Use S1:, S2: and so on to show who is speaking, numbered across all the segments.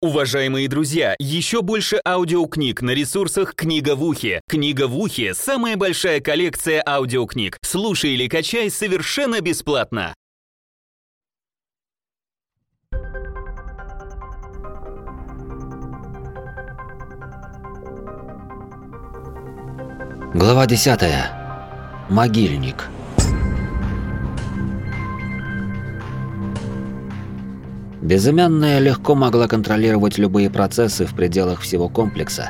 S1: Уважаемые друзья, еще больше аудиокниг на ресурсах «Книга в ухе». «Книга в ухе» — самая большая коллекция аудиокниг. Слушай или качай совершенно бесплатно.
S2: Глава 10. Могильник. Безымянная легко могла контролировать любые процессы в пределах всего комплекса,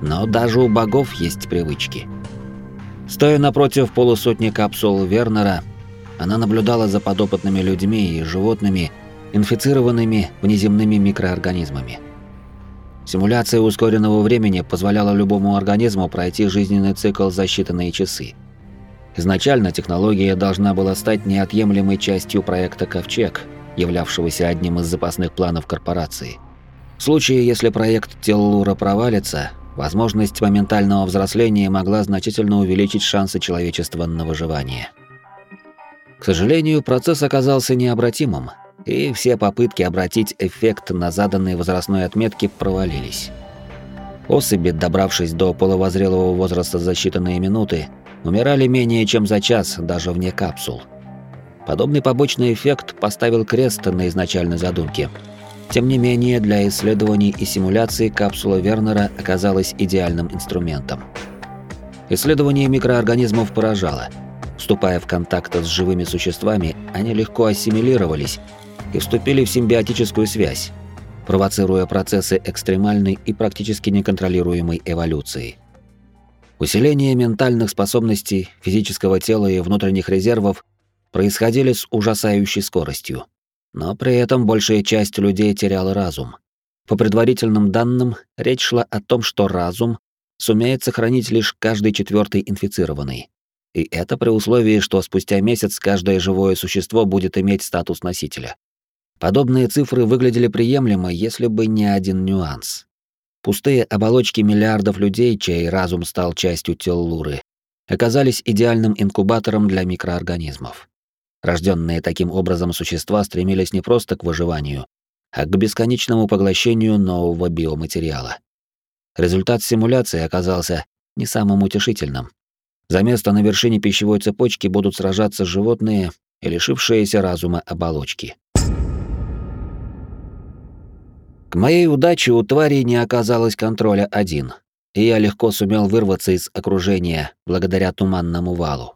S2: но даже у богов есть привычки. Стоя напротив полусотни капсул Вернера, она наблюдала за подопытными людьми и животными, инфицированными внеземными микроорганизмами. Симуляция ускоренного времени позволяла любому организму пройти жизненный цикл за считанные часы. Изначально технология должна была стать неотъемлемой частью проекта «Ковчег», являвшегося одним из запасных планов корпорации. В случае, если проект Теллура провалится, возможность моментального взросления могла значительно увеличить шансы человечества на выживание. К сожалению, процесс оказался необратимым, и все попытки обратить эффект на заданные возрастной отметки провалились. Особи, добравшись до полувозрелого возраста за считанные минуты, умирали менее чем за час даже вне капсул – Подобный побочный эффект поставил крест на изначальной задумке. Тем не менее, для исследований и симуляции капсула Вернера оказалась идеальным инструментом. Исследование микроорганизмов поражало. Вступая в контакт с живыми существами, они легко ассимилировались и вступили в симбиотическую связь, провоцируя процессы экстремальной и практически неконтролируемой эволюции. Усиление ментальных способностей, физического тела и внутренних резервов происходили с ужасающей скоростью. Но при этом большая часть людей теряла разум. По предварительным данным, речь шла о том, что разум сумеет сохранить лишь каждый четвертый инфицированный. И это при условии, что спустя месяц каждое живое существо будет иметь статус носителя. Подобные цифры выглядели приемлемо, если бы не один нюанс. Пустые оболочки миллиардов людей, чей разум стал частью Теллуры, оказались идеальным инкубатором для микроорганизмов. Рожденные таким образом существа стремились не просто к выживанию, а к бесконечному поглощению нового биоматериала. Результат симуляции оказался не самым утешительным. За место на вершине пищевой цепочки будут сражаться животные и лишившиеся разума оболочки. К моей удаче у тварей не оказалось контроля один, и я легко сумел вырваться из окружения благодаря туманному валу.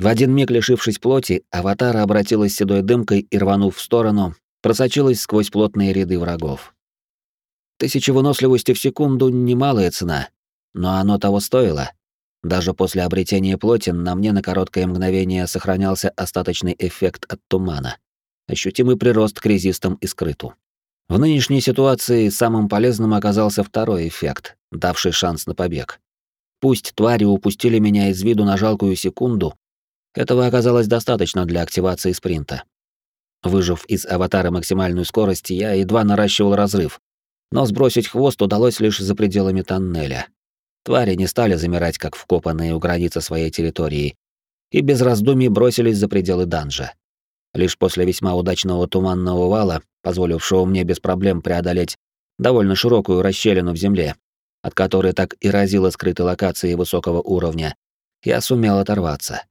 S2: В один миг лишившись плоти, аватара обратилась седой дымкой и, рванув в сторону, просочилась сквозь плотные ряды врагов. Тысяча выносливости в секунду — немалая цена, но оно того стоило. Даже после обретения плоти на мне на короткое мгновение сохранялся остаточный эффект от тумана, ощутимый прирост к резистам и скрыту. В нынешней ситуации самым полезным оказался второй эффект, давший шанс на побег. Пусть твари упустили меня из виду на жалкую секунду, этого оказалось достаточно для активации спринта. Выжив из аватара максимальную скорость, я едва наращивал разрыв, но сбросить хвост удалось лишь за пределами тоннеля. Твари не стали замирать, как вкопанные у границы своей территории, и без раздумий бросились за пределы данжа. Лишь после весьма удачного туманного вала, позволившего мне без проблем преодолеть довольно широкую расщелину в земле, от которой так и разило скрытой локации высокого уровня, я сумел оторваться.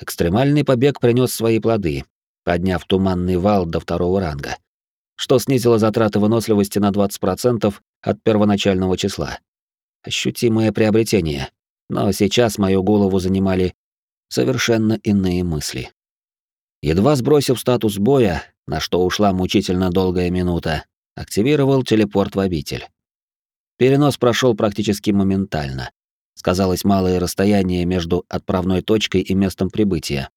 S2: Экстремальный побег принес свои плоды, подняв туманный вал до второго ранга, что снизило затраты выносливости на 20% от первоначального числа. Ощутимое приобретение, но сейчас мою голову занимали совершенно иные мысли. Едва сбросив статус боя, на что ушла мучительно долгая минута, активировал телепорт в обитель. Перенос прошел практически моментально сказалось малое расстояние между отправной точкой и местом прибытия.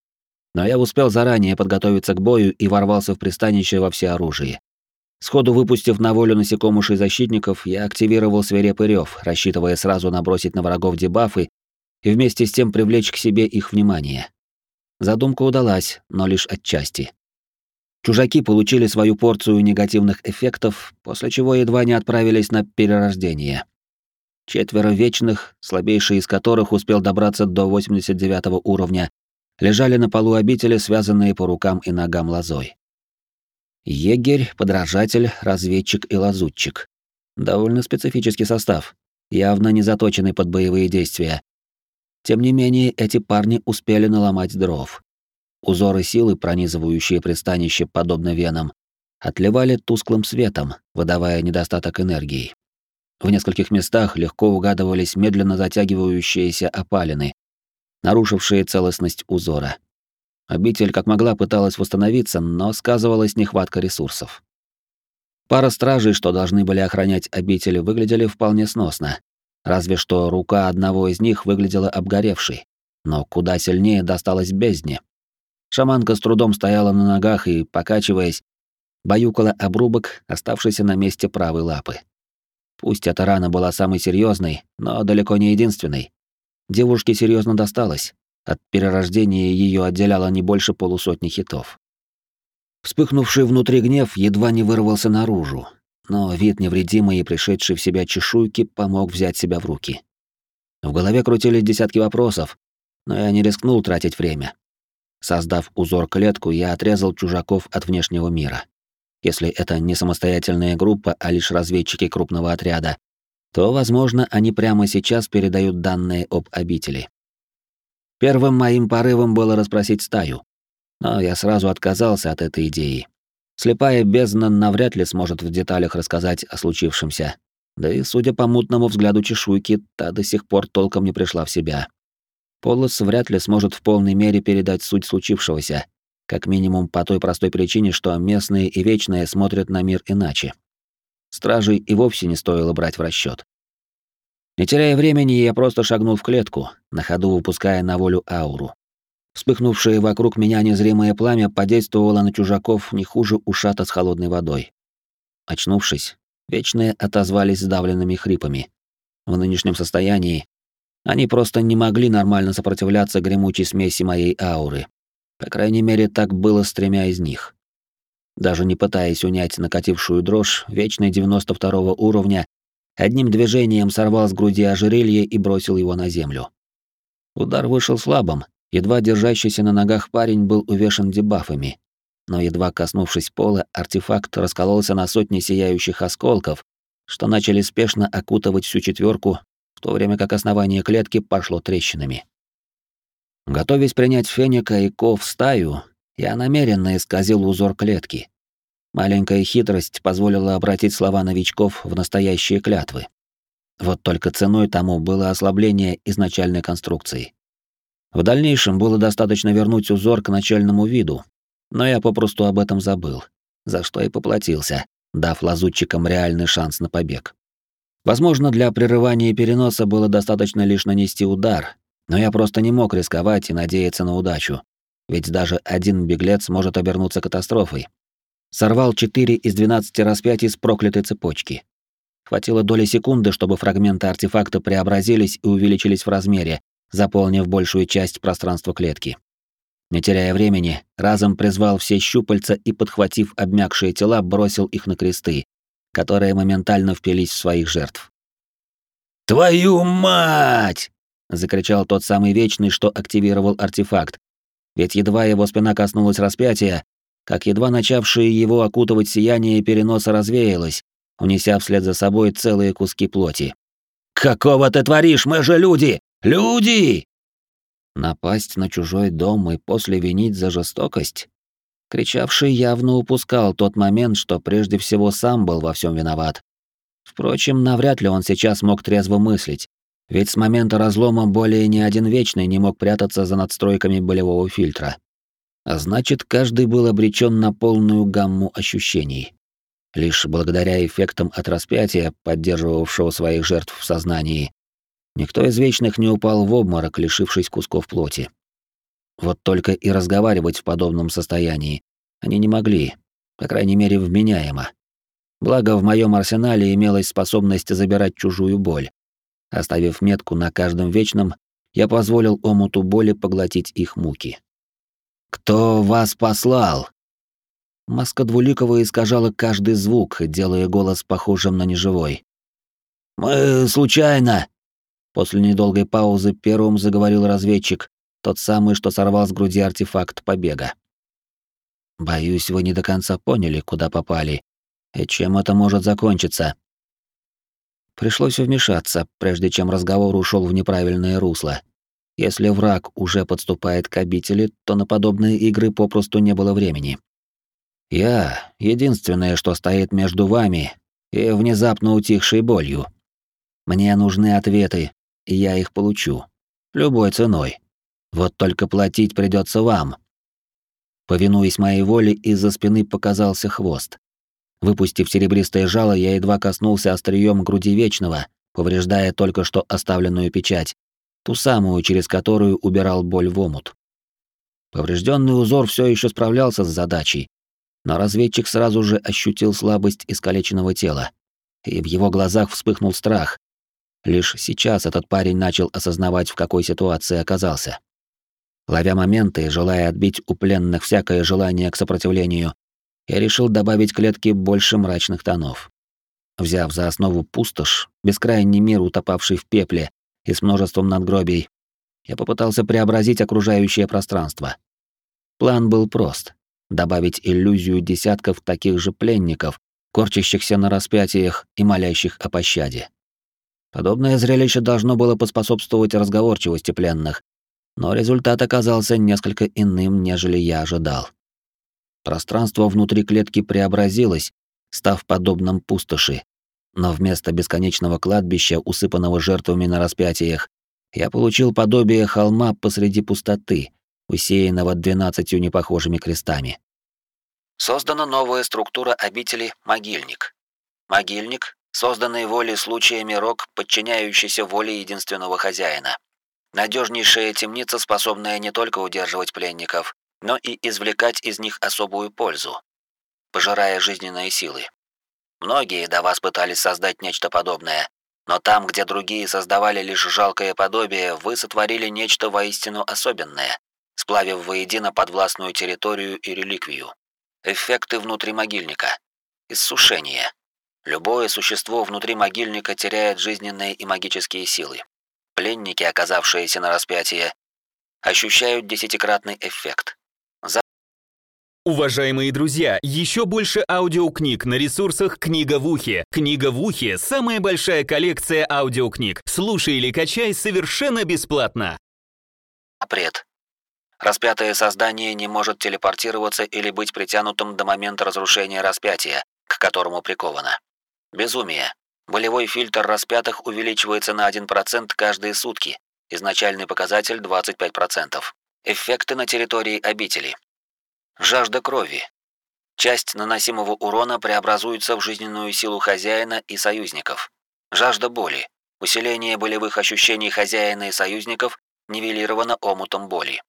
S2: Но я успел заранее подготовиться к бою и ворвался в пристанище во всеоружии. Сходу выпустив на волю насекомышей защитников, я активировал свирепый рёв, рассчитывая сразу набросить на врагов дебафы и вместе с тем привлечь к себе их внимание. Задумка удалась, но лишь отчасти. Чужаки получили свою порцию негативных эффектов, после чего едва не отправились на перерождение. Четверо вечных, слабейший из которых успел добраться до 89 уровня, лежали на полу обители, связанные по рукам и ногам лозой. Егерь, подражатель, разведчик и лазутчик. Довольно специфический состав, явно не заточенный под боевые действия. Тем не менее, эти парни успели наломать дров. Узоры силы, пронизывающие пристанище подобно венам, отливали тусклым светом, выдавая недостаток энергии. В нескольких местах легко угадывались медленно затягивающиеся опалины, нарушившие целостность узора. Обитель как могла пыталась восстановиться, но сказывалась нехватка ресурсов. Пара стражей, что должны были охранять обитель, выглядели вполне сносно. Разве что рука одного из них выглядела обгоревшей, но куда сильнее досталась бездне. Шаманка с трудом стояла на ногах и, покачиваясь, баюкала обрубок, оставшийся на месте правой лапы. Пусть эта рана была самой серьезной, но далеко не единственной. Девушке серьезно досталось. От перерождения ее отделяло не больше полусотни хитов. Вспыхнувший внутри гнев едва не вырвался наружу, но вид невредимой и пришедшей в себя чешуйки помог взять себя в руки. В голове крутились десятки вопросов, но я не рискнул тратить время. Создав узор-клетку, я отрезал чужаков от внешнего мира. Если это не самостоятельная группа, а лишь разведчики крупного отряда, то, возможно, они прямо сейчас передают данные об обители. Первым моим порывом было расспросить стаю, но я сразу отказался от этой идеи. Слепая бездна навряд ли сможет в деталях рассказать о случившемся. Да и, судя по мутному взгляду чешуйки, та до сих пор толком не пришла в себя. Полос вряд ли сможет в полной мере передать суть случившегося, как минимум по той простой причине, что местные и вечные смотрят на мир иначе. Стражей и вовсе не стоило брать в расчет. Не теряя времени, я просто шагнул в клетку, на ходу выпуская на волю ауру. Вспыхнувшее вокруг меня незримое пламя подействовало на чужаков не хуже ушата с холодной водой. Очнувшись, вечные отозвались сдавленными хрипами. В нынешнем состоянии они просто не могли нормально сопротивляться гремучей смеси моей ауры, по крайней мере, так было с тремя из них. Даже не пытаясь унять накатившую дрожь, вечный 92 уровня одним движением сорвал с груди ожерелье и бросил его на землю. Удар вышел слабым, едва держащийся на ногах парень был увешан дебафами, но едва коснувшись пола, артефакт раскололся на сотни сияющих осколков, что начали спешно окутывать всю четверку, в то время как основание клетки пошло трещинами. Готовясь принять Феника и Ко в стаю, я намеренно исказил узор клетки. Маленькая хитрость позволила обратить слова новичков в настоящие клятвы. Вот только ценой тому было ослабление изначальной конструкции. В дальнейшем было достаточно вернуть узор к начальному виду, но я попросту об этом забыл, за что и поплатился, дав лазутчикам реальный шанс на побег. Возможно, для прерывания переноса было достаточно лишь нанести удар, но я просто не мог рисковать и надеяться на удачу, ведь даже один беглец может обернуться катастрофой. Сорвал 4 из 12 распятий с проклятой цепочки. Хватило доли секунды, чтобы фрагменты артефакта преобразились и увеличились в размере, заполнив большую часть пространства клетки. Не теряя времени, разом призвал все щупальца и, подхватив обмякшие тела, бросил их на кресты, которые моментально впились в своих жертв. «Твою мать!» Закричал тот самый вечный, что активировал артефакт. Ведь едва его спина коснулась распятия, как едва начавшее его окутывать сияние переноса развеялось, унеся вслед за собой целые куски плоти. «Какого ты творишь? Мы же люди! Люди!» Напасть на чужой дом и после винить за жестокость? Кричавший явно упускал тот момент, что прежде всего сам был во всем виноват. Впрочем, навряд ли он сейчас мог трезво мыслить, ведь с момента разлома более ни один вечный не мог прятаться за надстройками болевого фильтра. А значит, каждый был обречен на полную гамму ощущений. Лишь благодаря эффектам от распятия, поддерживавшего своих жертв в сознании, никто из вечных не упал в обморок, лишившись кусков плоти. Вот только и разговаривать в подобном состоянии они не могли, по крайней мере, вменяемо. Благо, в моем арсенале имелась способность забирать чужую боль, Оставив метку на каждом вечном, я позволил омуту боли поглотить их муки. «Кто вас послал?» Маска Двуликова искажала каждый звук, делая голос похожим на неживой. «Мы случайно!» После недолгой паузы первым заговорил разведчик, тот самый, что сорвал с груди артефакт побега. Боюсь, вы не до конца поняли, куда попали и чем это может закончиться. Пришлось вмешаться, прежде чем разговор ушел в неправильное русло. Если враг уже подступает к обители, то на подобные игры попросту не было времени. Я — единственное, что стоит между вами и внезапно утихшей болью. Мне нужны ответы, и я их получу. Любой ценой. Вот только платить придется вам. Повинуясь моей воле, из-за спины показался хвост. Выпустив серебристое жало, я едва коснулся острием груди Вечного, повреждая только что оставленную печать, ту самую, через которую убирал боль в омут. Поврежденный узор все еще справлялся с задачей, но разведчик сразу же ощутил слабость искалеченного тела, и в его глазах вспыхнул страх. Лишь сейчас этот парень начал осознавать, в какой ситуации оказался. Ловя моменты, желая отбить у пленных всякое желание к сопротивлению, я решил добавить клетке больше мрачных тонов. Взяв за основу пустошь, бескрайний мир, утопавший в пепле и с множеством надгробий, я попытался преобразить окружающее пространство. План был прост — добавить иллюзию десятков таких же пленников, корчащихся на распятиях и молящих о пощаде. Подобное зрелище должно было поспособствовать разговорчивости пленных, но результат оказался несколько иным, нежели я ожидал. Пространство внутри клетки преобразилось, став подобным пустоши. Но вместо бесконечного кладбища, усыпанного жертвами на распятиях, я получил подобие холма посреди пустоты, усеянного двенадцатью непохожими крестами. Создана новая структура обители «Могильник». Могильник, созданный волей случаями рок, подчиняющийся воле единственного хозяина. Надежнейшая темница, способная не только удерживать пленников, но и извлекать из них особую пользу, пожирая жизненные силы. Многие до вас пытались создать нечто подобное, но там, где другие создавали лишь жалкое подобие, вы сотворили нечто воистину особенное, сплавив воедино подвластную территорию и реликвию. Эффекты внутри могильника. Иссушение. Любое существо внутри могильника теряет жизненные и магические силы. Пленники, оказавшиеся на распятии, ощущают десятикратный эффект.
S1: Уважаемые друзья, еще больше аудиокниг на ресурсах «Книга в ухе». «Книга в ухе» — самая большая коллекция аудиокниг. Слушай или качай совершенно бесплатно.
S2: Апред. Распятое создание не может телепортироваться или быть притянутым до момента разрушения распятия, к которому приковано. Безумие. Болевой фильтр распятых увеличивается на 1% каждые сутки. Изначальный показатель 25%. Эффекты на территории обители. Жажда крови. Часть наносимого урона преобразуется в жизненную силу хозяина и союзников. Жажда боли. Усиление болевых ощущений хозяина и союзников нивелировано омутом боли.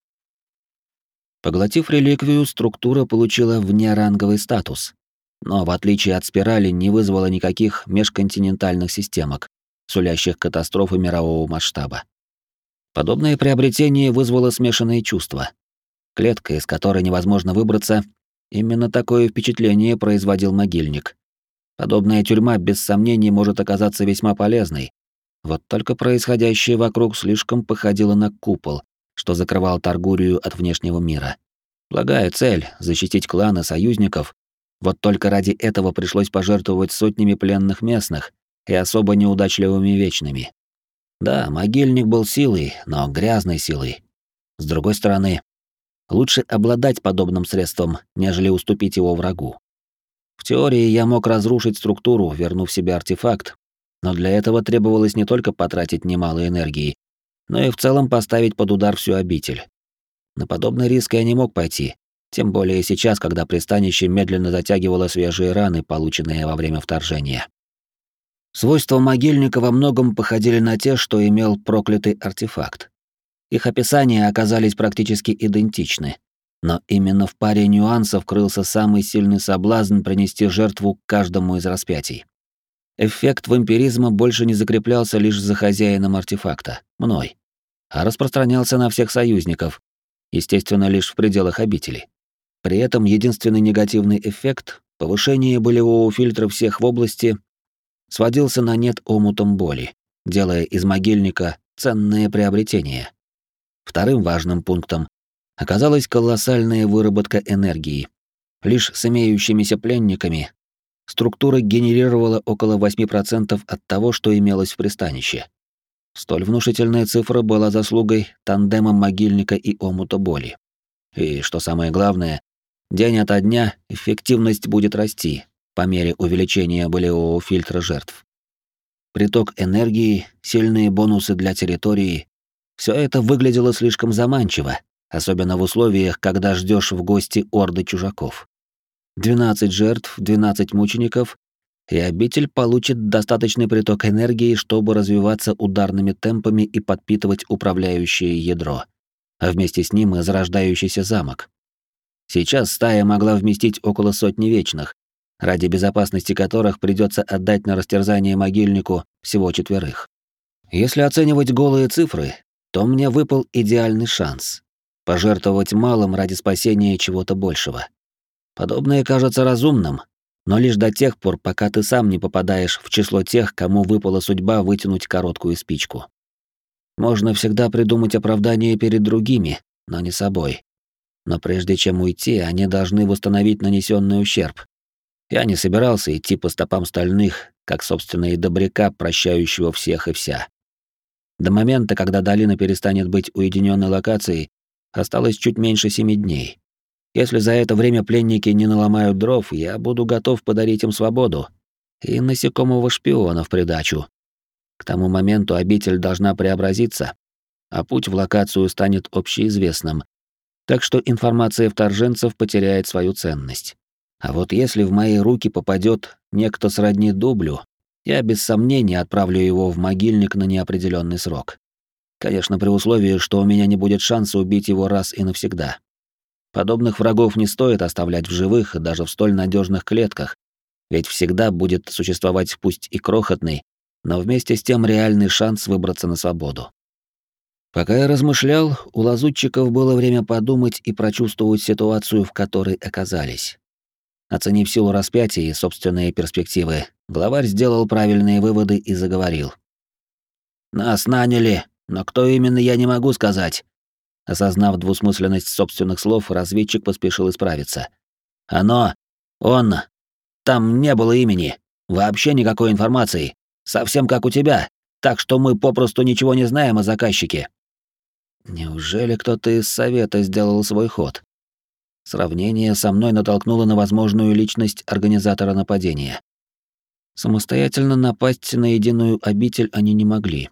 S2: Поглотив реликвию, структура получила внеранговый статус, но в отличие от спирали не вызвала никаких межконтинентальных системок, сулящих катастрофы мирового масштаба. Подобное приобретение вызвало смешанные чувства. Клетка, из которой невозможно выбраться, именно такое впечатление производил могильник. Подобная тюрьма без сомнений может оказаться весьма полезной. Вот только происходящее вокруг слишком походило на купол, что закрывал Таргурию от внешнего мира. Благая цель — защитить кланы союзников. Вот только ради этого пришлось пожертвовать сотнями пленных местных и особо неудачливыми вечными. Да, могильник был силой, но грязной силой. С другой стороны, Лучше обладать подобным средством, нежели уступить его врагу. В теории я мог разрушить структуру, вернув себе артефакт, но для этого требовалось не только потратить немало энергии, но и в целом поставить под удар всю обитель. На подобный риск я не мог пойти, тем более сейчас, когда пристанище медленно затягивало свежие раны, полученные во время вторжения. Свойства могильника во многом походили на те, что имел проклятый артефакт. Их описания оказались практически идентичны. Но именно в паре нюансов крылся самый сильный соблазн принести жертву каждому из распятий. Эффект вампиризма больше не закреплялся лишь за хозяином артефакта, мной, а распространялся на всех союзников, естественно, лишь в пределах обители. При этом единственный негативный эффект — повышение болевого фильтра всех в области — сводился на нет омутом боли, делая из могильника ценное приобретение. Вторым важным пунктом оказалась колоссальная выработка энергии, Лишь с имеющимися пленниками структура генерировала около 8% от того, что имелось в пристанище. Столь внушительная цифра была заслугой тандема могильника и омута боли. И, что самое главное, день ото дня эффективность будет расти по мере увеличения болевого фильтра жертв. Приток энергии, сильные бонусы для территории — все это выглядело слишком заманчиво, особенно в условиях, когда ждешь в гости орды чужаков. 12 жертв, 12 мучеников, и обитель получит достаточный приток энергии, чтобы развиваться ударными темпами и подпитывать управляющее ядро, а вместе с ним и зарождающийся замок. Сейчас стая могла вместить около сотни вечных, ради безопасности которых придется отдать на растерзание могильнику всего четверых. Если оценивать голые цифры, то мне выпал идеальный шанс пожертвовать малым ради спасения чего-то большего. Подобное кажется разумным, но лишь до тех пор, пока ты сам не попадаешь в число тех, кому выпала судьба вытянуть короткую спичку. Можно всегда придумать оправдание перед другими, но не собой. Но прежде чем уйти, они должны восстановить нанесенный ущерб. Я не собирался идти по стопам стальных, как, собственно, и добряка, прощающего всех и вся. До момента, когда долина перестанет быть уединенной локацией, осталось чуть меньше семи дней. Если за это время пленники не наломают дров, я буду готов подарить им свободу. И насекомого шпиона в придачу. К тому моменту обитель должна преобразиться, а путь в локацию станет общеизвестным. Так что информация вторженцев потеряет свою ценность. А вот если в мои руки попадет некто сродни дублю, я без сомнения отправлю его в могильник на неопределенный срок. Конечно, при условии, что у меня не будет шанса убить его раз и навсегда. Подобных врагов не стоит оставлять в живых даже в столь надежных клетках, ведь всегда будет существовать пусть и крохотный, но вместе с тем реальный шанс выбраться на свободу. Пока я размышлял, у лазутчиков было время подумать и прочувствовать ситуацию, в которой оказались. Оценив силу распятия и собственные перспективы, главарь сделал правильные выводы и заговорил. «Нас наняли, но кто именно, я не могу сказать. Осознав двусмысленность собственных слов, разведчик поспешил исправиться. «Оно! Он! Там не было имени! Вообще никакой информации! Совсем как у тебя! Так что мы попросту ничего не знаем о заказчике!» Неужели кто-то из совета сделал свой ход? Сравнение со мной натолкнуло на возможную личность организатора нападения. Самостоятельно напасть на единую обитель они не могли.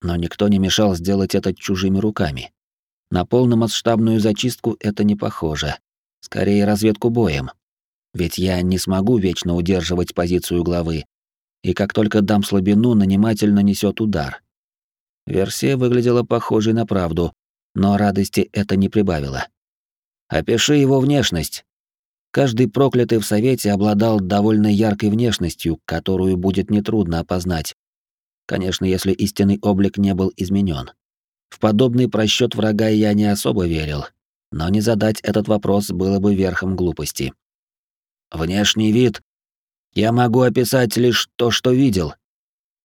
S2: Но никто не мешал сделать это чужими руками. На полномасштабную зачистку это не похоже. Скорее разведку боем. Ведь я не смогу вечно удерживать позицию главы. И как только дам слабину, наниматель нанесет удар. Версия выглядела похожей на правду, но радости это не прибавило. Опиши его внешность. Каждый проклятый в совете обладал довольно яркой внешностью, которую будет нетрудно опознать. Конечно, если истинный облик не был изменен. В подобный просчет врага я не особо верил, но не задать этот вопрос было бы верхом глупости. Внешний вид я могу описать лишь то, что видел.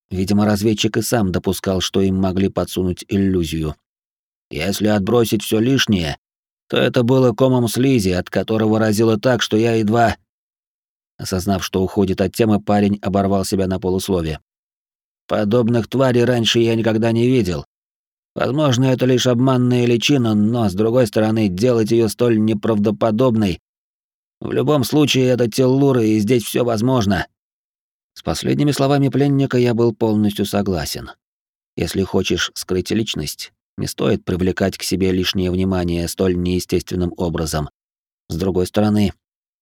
S2: Видимо, разведчик и сам допускал, что им могли подсунуть иллюзию. Если отбросить все лишнее, то это было комом слизи, от которого разило так, что я едва... Осознав, что уходит от темы, парень оборвал себя на полуслове. Подобных тварей раньше я никогда не видел, Возможно, это лишь обманная личина, но, с другой стороны, делать ее столь неправдоподобной... В любом случае, это Теллура, и здесь все возможно. С последними словами пленника я был полностью согласен. Если хочешь скрыть личность, не стоит привлекать к себе лишнее внимание столь неестественным образом. С другой стороны,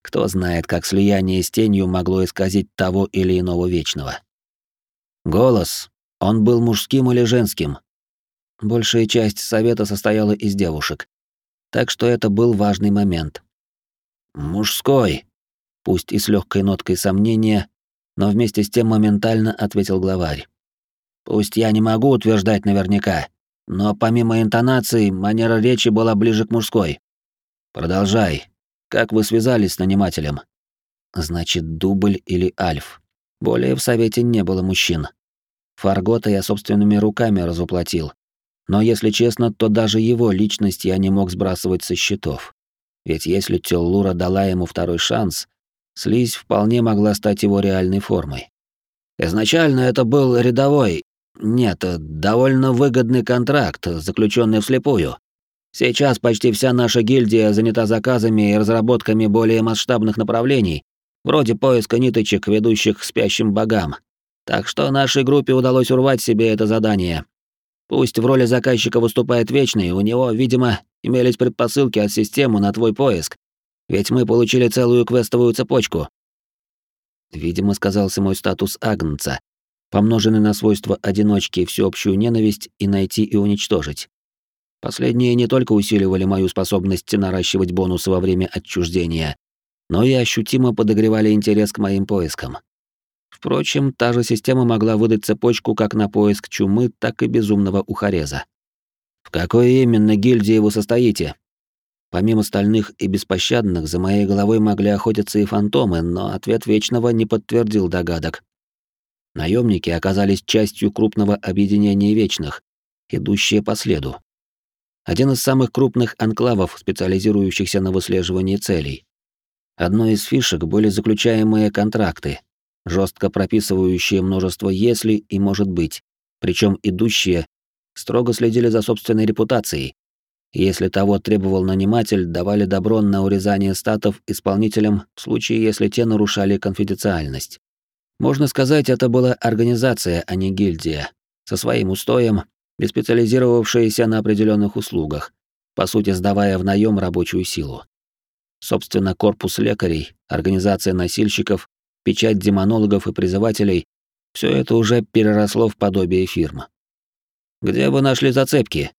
S2: кто знает, как слияние с тенью могло исказить того или иного вечного. Голос. Он был мужским или женским, Большая часть совета состояла из девушек. Так что это был важный момент. «Мужской», пусть и с легкой ноткой сомнения, но вместе с тем моментально ответил главарь. «Пусть я не могу утверждать наверняка, но помимо интонации, манера речи была ближе к мужской. Продолжай. Как вы связались с нанимателем?» «Значит, дубль или альф. Более в совете не было мужчин. Фаргота я собственными руками разуплатил, но если честно, то даже его личность я не мог сбрасывать со счетов. Ведь если Теллура дала ему второй шанс, слизь вполне могла стать его реальной формой. Изначально это был рядовой, нет, довольно выгодный контракт, заключенный вслепую. Сейчас почти вся наша гильдия занята заказами и разработками более масштабных направлений, вроде поиска ниточек, ведущих к спящим богам. Так что нашей группе удалось урвать себе это задание. Пусть в роли заказчика выступает Вечный, у него, видимо, имелись предпосылки от системы на твой поиск. Ведь мы получили целую квестовую цепочку. Видимо, сказался мой статус Агнца, помноженный на свойство одиночки всеобщую ненависть и найти и уничтожить. Последние не только усиливали мою способность наращивать бонусы во время отчуждения, но и ощутимо подогревали интерес к моим поискам. Впрочем, та же система могла выдать цепочку как на поиск чумы, так и безумного ухареза. «В какой именно гильдии вы состоите?» Помимо стальных и беспощадных, за моей головой могли охотиться и фантомы, но ответ Вечного не подтвердил догадок. Наемники оказались частью крупного объединения Вечных, идущие по следу. Один из самых крупных анклавов, специализирующихся на выслеживании целей. Одной из фишек были заключаемые контракты, жестко прописывающие множество «если» и «может быть», причем идущие строго следили за собственной репутацией. Если того требовал наниматель, давали добро на урезание статов исполнителям в случае, если те нарушали конфиденциальность. Можно сказать, это была организация, а не гильдия, со своим устоем и специализировавшаяся на определенных услугах, по сути сдавая в наем рабочую силу. Собственно, корпус лекарей, организация носильщиков, печать демонологов и призывателей — все это уже переросло в подобие фирмы. «Где вы нашли зацепки?»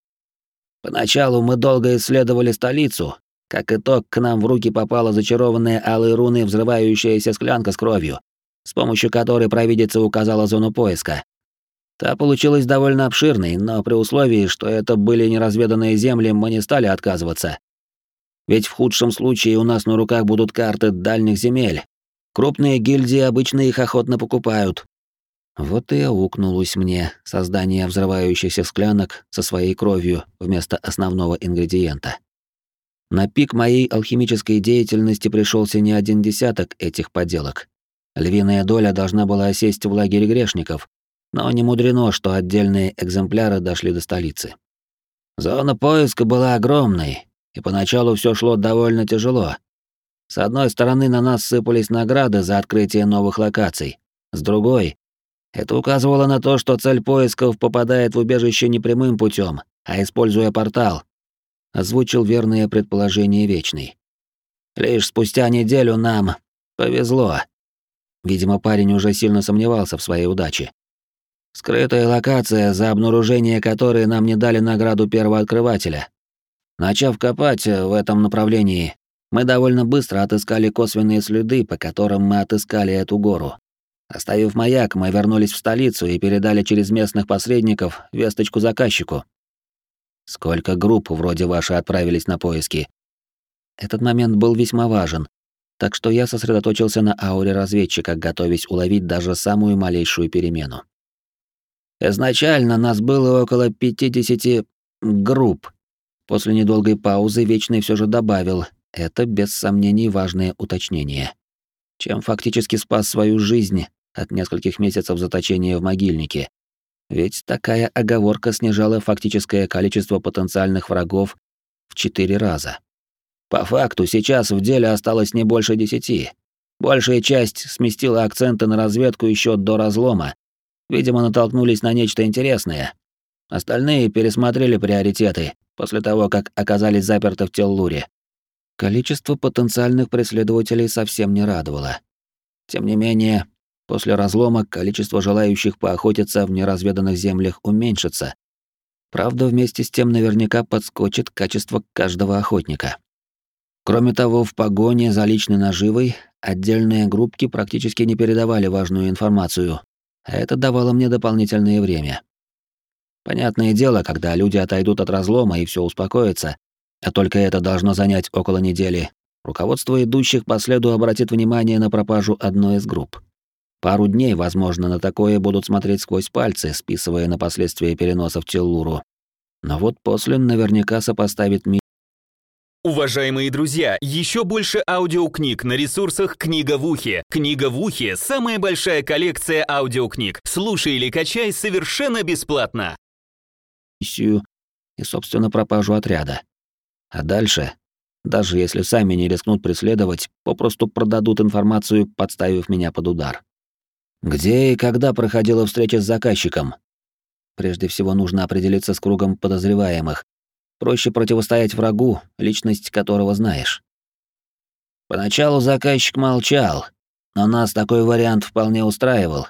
S2: «Поначалу мы долго исследовали столицу. Как итог, к нам в руки попала зачарованная алой руны взрывающаяся склянка с кровью с помощью которой провидица указала зону поиска. Та получилась довольно обширной, но при условии, что это были неразведанные земли, мы не стали отказываться. Ведь в худшем случае у нас на руках будут карты дальних земель. Крупные гильдии обычно их охотно покупают. Вот и аукнулось мне создание взрывающихся склянок со своей кровью вместо основного ингредиента. На пик моей алхимической деятельности пришелся не один десяток этих поделок. Львиная доля должна была осесть в лагере грешников, но не мудрено, что отдельные экземпляры дошли до столицы. Зона поиска была огромной, и поначалу все шло довольно тяжело. С одной стороны, на нас сыпались награды за открытие новых локаций, с другой — это указывало на то, что цель поисков попадает в убежище не прямым путем, а используя портал. Озвучил верное предположение Вечный. Лишь спустя неделю нам повезло. Видимо, парень уже сильно сомневался в своей удаче. Скрытая локация, за обнаружение которой нам не дали награду первого открывателя. Начав копать в этом направлении, мы довольно быстро отыскали косвенные следы, по которым мы отыскали эту гору. Оставив маяк, мы вернулись в столицу и передали через местных посредников весточку заказчику. Сколько групп вроде вашей отправились на поиски? Этот момент был весьма важен, так что я сосредоточился на ауре разведчика, готовясь уловить даже самую малейшую перемену. Изначально нас было около 50 групп. После недолгой паузы Вечный все же добавил, это без сомнений важное уточнение. Чем фактически спас свою жизнь от нескольких месяцев заточения в могильнике. Ведь такая оговорка снижала фактическое количество потенциальных врагов в четыре раза. По факту, сейчас в деле осталось не больше десяти. Большая часть сместила акценты на разведку еще до разлома. Видимо, натолкнулись на нечто интересное. Остальные пересмотрели приоритеты после того, как оказались заперты в Теллуре. Количество потенциальных преследователей совсем не радовало. Тем не менее, после разлома количество желающих поохотиться в неразведанных землях уменьшится. Правда, вместе с тем наверняка подскочит качество каждого охотника. Кроме того, в погоне за личной наживой отдельные группки практически не передавали важную информацию, а это давало мне дополнительное время. Понятное дело, когда люди отойдут от разлома и все успокоится, а только это должно занять около недели, руководство идущих по следу обратит внимание на пропажу одной из групп. Пару дней, возможно, на такое будут смотреть сквозь пальцы, списывая на последствия переноса в Теллуру. Но вот после наверняка сопоставит
S1: Уважаемые друзья, еще больше аудиокниг на ресурсах «Книга в ухе». «Книга в ухе» — самая большая коллекция аудиокниг. Слушай или качай совершенно бесплатно.
S2: И, собственно, пропажу отряда. А дальше, даже если сами не рискнут преследовать, попросту продадут информацию, подставив меня под удар. Где и когда проходила встреча с заказчиком? Прежде всего нужно определиться с кругом подозреваемых, Проще противостоять врагу, личность которого знаешь. Поначалу заказчик молчал, но нас такой вариант вполне устраивал.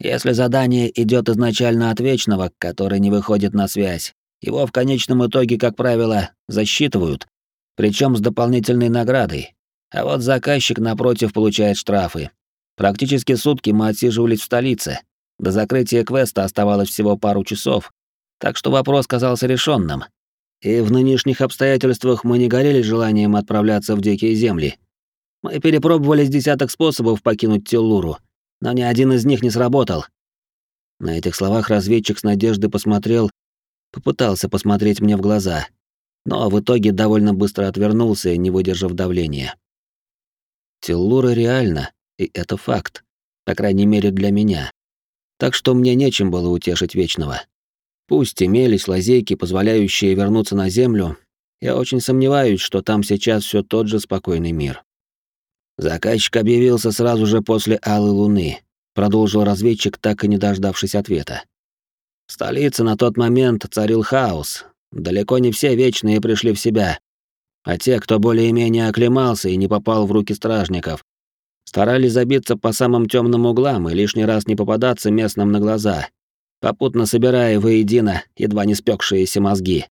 S2: Если задание идет изначально от Вечного, который не выходит на связь, его в конечном итоге, как правило, засчитывают, причем с дополнительной наградой. А вот заказчик, напротив, получает штрафы. Практически сутки мы отсиживались в столице. До закрытия квеста оставалось всего пару часов, так что вопрос казался решенным. И в нынешних обстоятельствах мы не горели желанием отправляться в дикие земли. Мы перепробовали с десяток способов покинуть Теллуру, но ни один из них не сработал. На этих словах разведчик с надеждой посмотрел, попытался посмотреть мне в глаза, но в итоге довольно быстро отвернулся, не выдержав давления. Теллура реально, и это факт, по крайней мере для меня. Так что мне нечем было утешить Вечного. Пусть имелись лазейки, позволяющие вернуться на Землю, я очень сомневаюсь, что там сейчас все тот же спокойный мир. Заказчик объявился сразу же после Алой Луны, продолжил разведчик, так и не дождавшись ответа. В столице на тот момент царил хаос. Далеко не все вечные пришли в себя, а те, кто более-менее оклемался и не попал в руки стражников, старались забиться по самым темным углам и лишний раз не попадаться местным на глаза, попутно собирая воедино едва не спекшиеся мозги.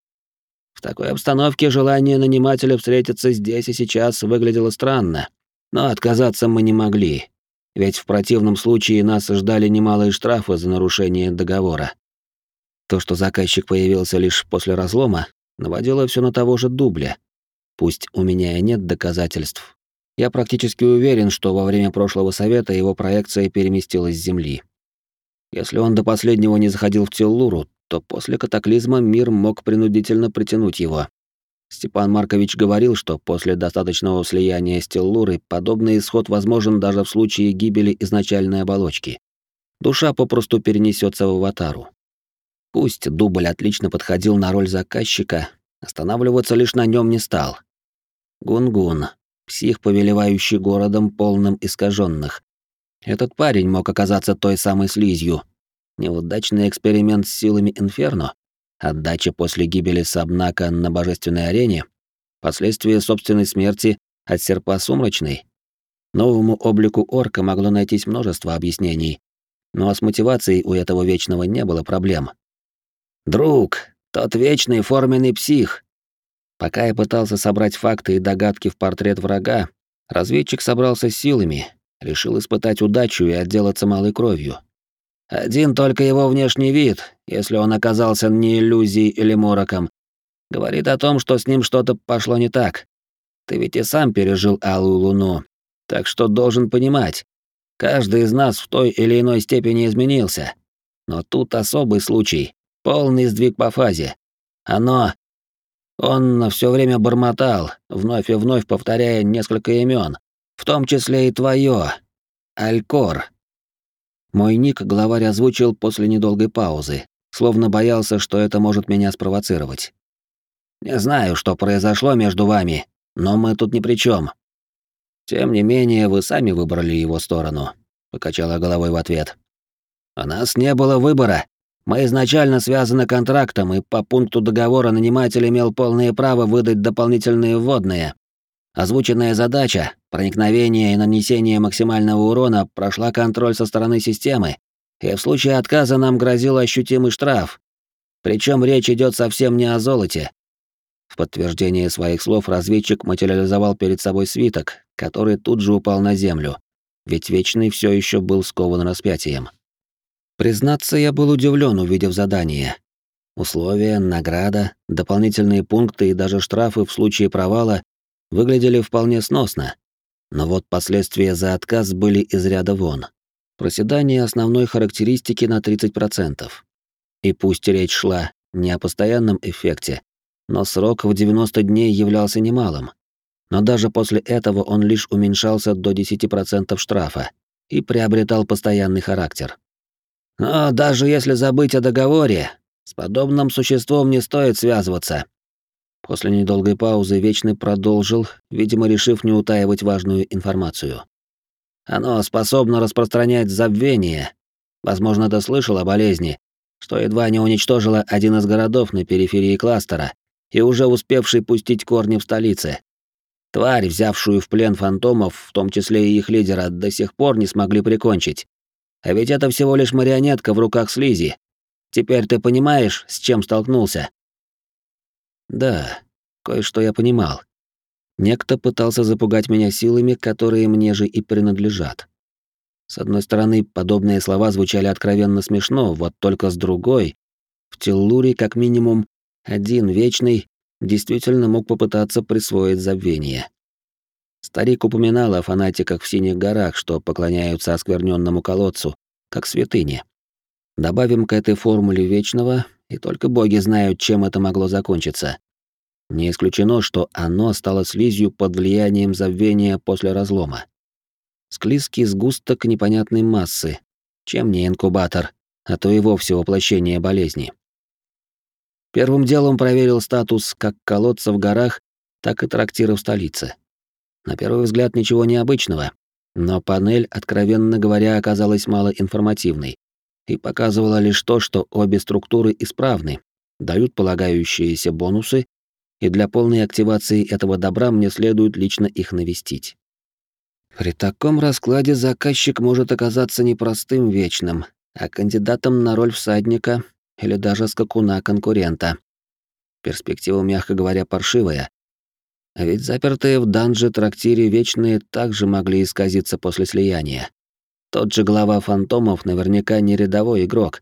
S2: В такой обстановке желание нанимателя встретиться здесь и сейчас выглядело странно, но отказаться мы не могли, ведь в противном случае нас ждали немалые штрафы за нарушение договора. То, что заказчик появился лишь после разлома, наводило все на того же дубля. Пусть у меня и нет доказательств, я практически уверен, что во время прошлого совета его проекция переместилась с Земли. Если он до последнего не заходил в Теллуру, то после катаклизма мир мог принудительно притянуть его. Степан Маркович говорил, что после достаточного слияния с Теллурой подобный исход возможен даже в случае гибели изначальной оболочки. Душа попросту перенесется в аватару. Пусть Дубль отлично подходил на роль заказчика, останавливаться лишь на нем не стал. Гунгун, псих, повелевающий городом, полным искаженных, этот парень мог оказаться той самой слизью. Неудачный эксперимент с силами Инферно, отдача после гибели Сабнака на божественной арене, последствия собственной смерти от серпа сумрачной. Новому облику орка могло найтись множество объяснений, но с мотивацией у этого вечного не было проблем. «Друг, тот вечный форменный псих!» Пока я пытался собрать факты и догадки в портрет врага, разведчик собрался силами решил испытать удачу и отделаться малой кровью. Один только его внешний вид, если он оказался не иллюзией или мороком, говорит о том, что с ним что-то пошло не так. Ты ведь и сам пережил алую луну, так что должен понимать, каждый из нас в той или иной степени изменился. Но тут особый случай, полный сдвиг по фазе. Оно... Он все время бормотал, вновь и вновь повторяя несколько имен, в том числе и твое, Алькор. Мой ник главарь озвучил после недолгой паузы, словно боялся, что это может меня спровоцировать. Не знаю, что произошло между вами, но мы тут ни при чем. Тем не менее, вы сами выбрали его сторону, покачала головой в ответ. У нас не было выбора. Мы изначально связаны контрактом, и по пункту договора наниматель имел полное право выдать дополнительные вводные. Озвученная задача, проникновение и нанесение максимального урона прошла контроль со стороны системы, и в случае отказа нам грозил ощутимый штраф. Причем речь идет совсем не о золоте. В подтверждение своих слов разведчик материализовал перед собой свиток, который тут же упал на землю, ведь Вечный все еще был скован распятием. Признаться, я был удивлен, увидев задание. Условия, награда, дополнительные пункты и даже штрафы в случае провала выглядели вполне сносно, но вот последствия за отказ были из ряда вон. Проседание основной характеристики на 30%. И пусть речь шла не о постоянном эффекте, но срок в 90 дней являлся немалым. Но даже после этого он лишь уменьшался до 10% штрафа и приобретал постоянный характер. Но даже если забыть о договоре, с подобным существом не стоит связываться. После недолгой паузы Вечный продолжил, видимо, решив не утаивать важную информацию. Оно способно распространять забвение. Возможно, ты слышал о болезни, что едва не уничтожило один из городов на периферии кластера и уже успевший пустить корни в столице. Тварь, взявшую в плен фантомов, в том числе и их лидера, до сих пор не смогли прикончить. А ведь это всего лишь марионетка в руках слизи. Теперь ты понимаешь, с чем столкнулся? Да, кое-что я понимал. Некто пытался запугать меня силами, которые мне же и принадлежат. С одной стороны, подобные слова звучали откровенно смешно, вот только с другой, в Теллуре как минимум один вечный действительно мог попытаться присвоить забвение. Старик упоминал о фанатиках в Синих горах, что поклоняются оскверненному колодцу, как святыне. Добавим к этой формуле вечного, и только боги знают, чем это могло закончиться. Не исключено, что оно стало слизью под влиянием забвения после разлома. Склизкий сгусток непонятной массы. Чем не инкубатор, а то и вовсе воплощение болезни. Первым делом проверил статус как колодца в горах, так и трактира в столице. На первый взгляд ничего необычного, но панель, откровенно говоря, оказалась малоинформативной и показывала лишь то, что обе структуры исправны, дают полагающиеся бонусы, и для полной активации этого добра мне следует лично их навестить. При таком раскладе заказчик может оказаться не простым вечным, а кандидатом на роль всадника или даже скакуна конкурента. Перспектива, мягко говоря, паршивая. А ведь запертые в данже трактире вечные также могли исказиться после слияния. Тот же глава фантомов наверняка не рядовой игрок,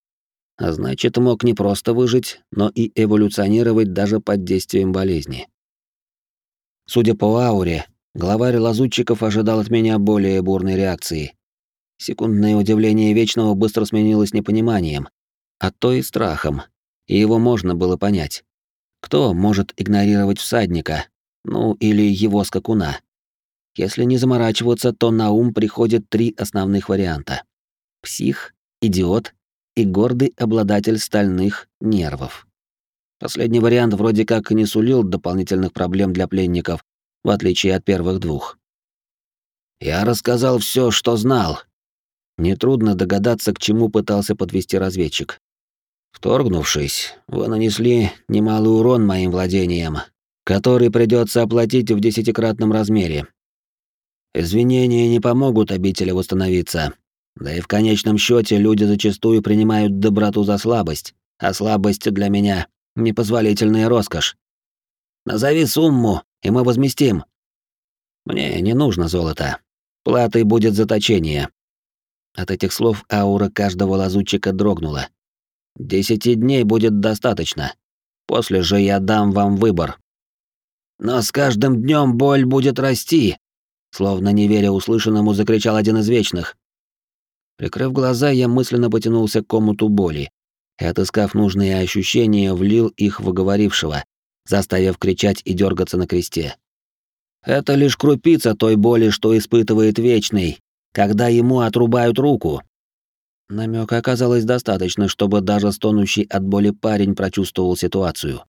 S2: а значит, мог не просто выжить, но и эволюционировать даже под действием болезни. Судя по ауре, Главарь лазутчиков ожидал от меня более бурной реакции. Секундное удивление Вечного быстро сменилось непониманием, а то и страхом, и его можно было понять. Кто может игнорировать всадника, ну или его скакуна? Если не заморачиваться, то на ум приходят три основных варианта. Псих, идиот и гордый обладатель стальных нервов. Последний вариант вроде как не сулил дополнительных проблем для пленников, в отличие от первых двух. Я рассказал все, что знал. Нетрудно догадаться, к чему пытался подвести разведчик. Вторгнувшись, вы нанесли немалый урон моим владениям, который придется оплатить в десятикратном размере. Извинения не помогут обители восстановиться. Да и в конечном счете люди зачастую принимают доброту за слабость, а слабость для меня — непозволительная роскошь. Назови сумму, и мы возместим. Мне не нужно золото. Платой будет заточение. От этих слов аура каждого лазутчика дрогнула. Десяти дней будет достаточно. После же я дам вам выбор. Но с каждым днем боль будет расти, словно не веря услышанному, закричал один из вечных. Прикрыв глаза, я мысленно потянулся к комнату боли и, отыскав нужные ощущения, влил их в оговорившего, заставив кричать и дергаться на кресте. Это лишь крупица той боли, что испытывает Вечный, когда ему отрубают руку. Намека оказалось достаточно, чтобы даже стонущий от боли парень прочувствовал ситуацию.